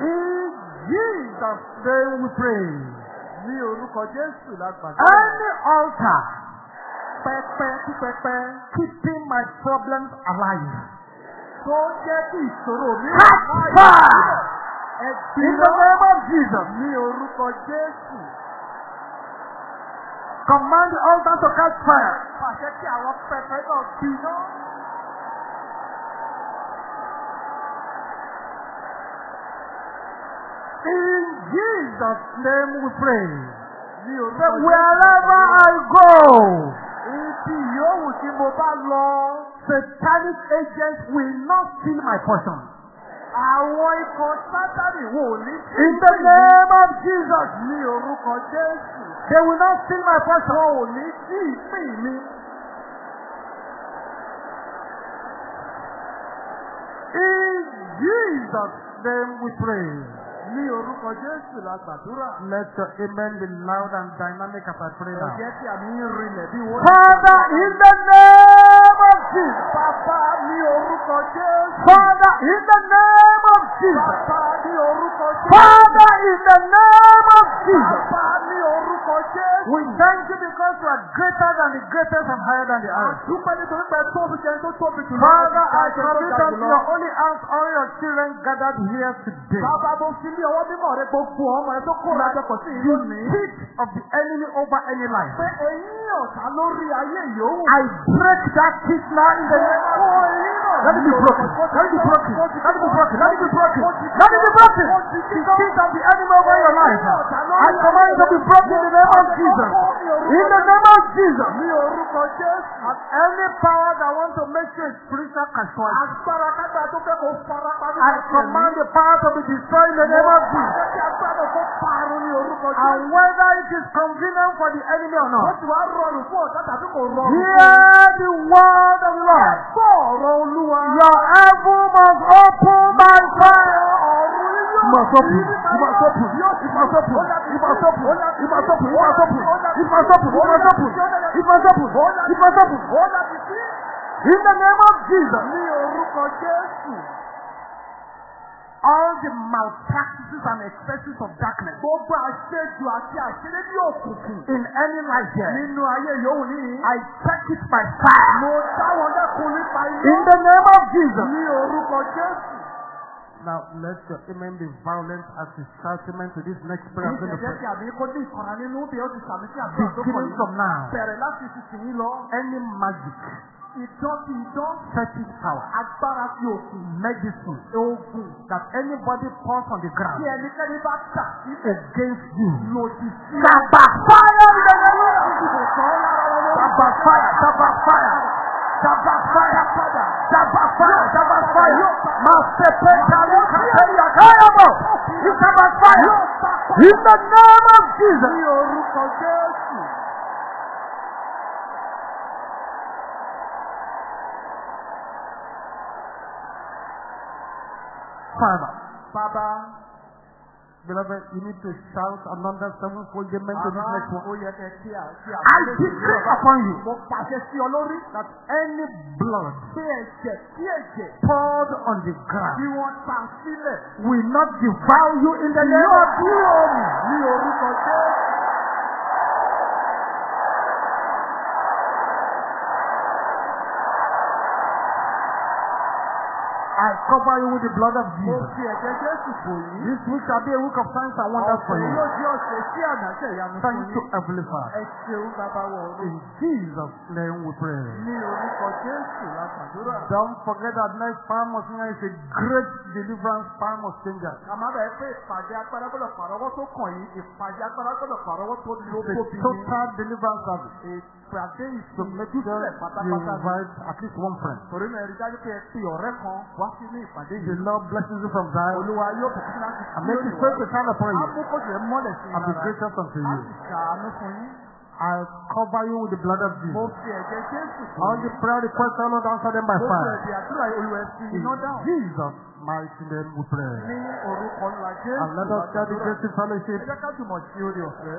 In Jesus' name we pray. Ní orúkọ Jésù la gbàdúrà. Any altar Pẹpẹ tí pẹpẹ keeping my problems alive. tó jẹ́ kí ìṣòro mi wà fire! In the name of Jesus. ní orúkọ Jésù. Command the altar to catch fire. Pàṣẹ kí àwọn pẹpẹ náà gbiná. In Jesus' name we pray. Ní Say, orúkọ Jésù. wherever I go, Ibi yòówù tí mo bá lọ. satanic agents will not steal my portion. Àwọn ikọ̀ sátánì wò ní In the name of Jesus, ní orúkọ Jésù. they will not steal my portion. Wọn ò ní sí ìpín mi. In Jesus' name we pray. Ní orúkọ Jésù la gbàdúrà. Let your amen be loud and dynamic as I pray now. Ẹ̀jẹ̀ tí àmì ń rinlẹ̀ bí wọ́n. Father, in the name Father, in the name Jesus. Father, in the name of Jesus. We thank you because you are greater than the greatest and higher than the highest. Father, I commit unto your only hands all your children gathered here today. You teach of the enemy over any life. I break that teeth now in the name of Jesus. Let it be broken. Let it be broken. Let it be broken. Let it be broken. Let it be broken. The teeth of the enemy over your life. I command to be broken in the name of Jesus. In the name of Jesus. Any power that wants to make you a spiritual casualty. I command the power to be destroyed in the name of Jesus. And whether it is convenient for the enemy or not, hear the word of the Lord. Your heaven must open by fire. Must open. Must open. Must open. Must open. Must open. Must open. Must open. Must open. Must open. Must open. In the name of Jesus. Ní. All the malpractices and excesses of darkness Gbogbo àṣejù àti àṣeré ní òkùnkùn. in any life here, Nínú ayé yòówù níyì. I check it by fire. Mo dá wọn dẹ́kun nípa iná. In the name of Jesus. Ní orúkọ Jésù. Now let your amen be violent as you shout amen to this next prayer. Ìṣẹ̀jẹ̀ pray. tí àbí kó ní ìkànnà nínú bí ó ti sàmì sí àdúrà tó kọ̀ Beginning yìí. from now, Bẹ̀rẹ̀ láti ìsinsìnyí lọ. any magic, Ìdán ti ìdán. fetish power, Agbára ti òkun. medicine Oògùn. that anybody pours on the Tí ground ẹnikẹ́ni bá sílẹ̀ against you lòdì sí of ìdìbò kan lára wọn lórí. Shall backfire, shall backfire, shall backfire, shall backfire, shall backfire. Masepe Talika Teya Kayabo. You shall backfire. In the name of Jesus. Ní orúkọ Jésù. Father, Bàbá. beloved, you need to shout another sevenfold amen to this next one. à kí à. I decree upon you that any blood poured on the ground will not devour you in the name of dúró mi ní orúkọ Jésù. I cover you with the blood of Mo Jesus. fi ẹ̀jẹ̀ Jésù bò yín. This week shall be a week of signs and wonders for Ọ̀sẹ̀ you. yóò di ọ̀sẹ̀ sí àmì àti ìyanu fún Thank you. Heavenly Father. Ẹ ṣeun bàbá wọ̀ ọ́. In Jesus' name we pray. Ní orúkọ Jésù la gbàdúrà. Don't forget that next of Singer is a great deliverance Palm of Singer. Àmọ́ bẹ̀rẹ̀ pé ìpàdé agbára gbọ́dọ̀ pàrọwọ́ tó kàn yín. Ìpàdé agbára gbọ́dọ̀ pàrọwọ́ tó ló It's tóbi a ní. total deliverance service. Ìpàdé sure ìtúsílẹ̀ you invite at least one friend. Torí náà rí dájú pé ẹ pe ọ̀rẹ́ kan wá sínú ìpàdé The. Lord blesses you from Zion Olúwa yóò bùkún láti and make His face to shine upon you Amúkọ̀jẹ̀ mọ́lẹ̀ sí and be gracious unto A you. sì ṣàánú fún yín. I cover you with the blood of Mo Jesus. fi ẹ̀jẹ̀ Jésù All the prayer requests, all Lord answer them by Mo fi fire. ẹ̀jẹ̀ àdúrà ẹ fi In iná dáhùn. Jesus' mighty name we pray. Ní orúkọ ńlá Jésù. And let us share the grace in Ẹ fellowship. jẹ́ ká jùmọ̀ sí orí ọ̀fẹ́.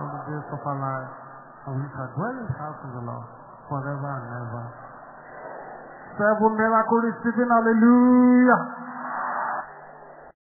All the days of our life, and we shall dwell in the house of the Lord forever and ever. Seven miracle receiving, hallelujah.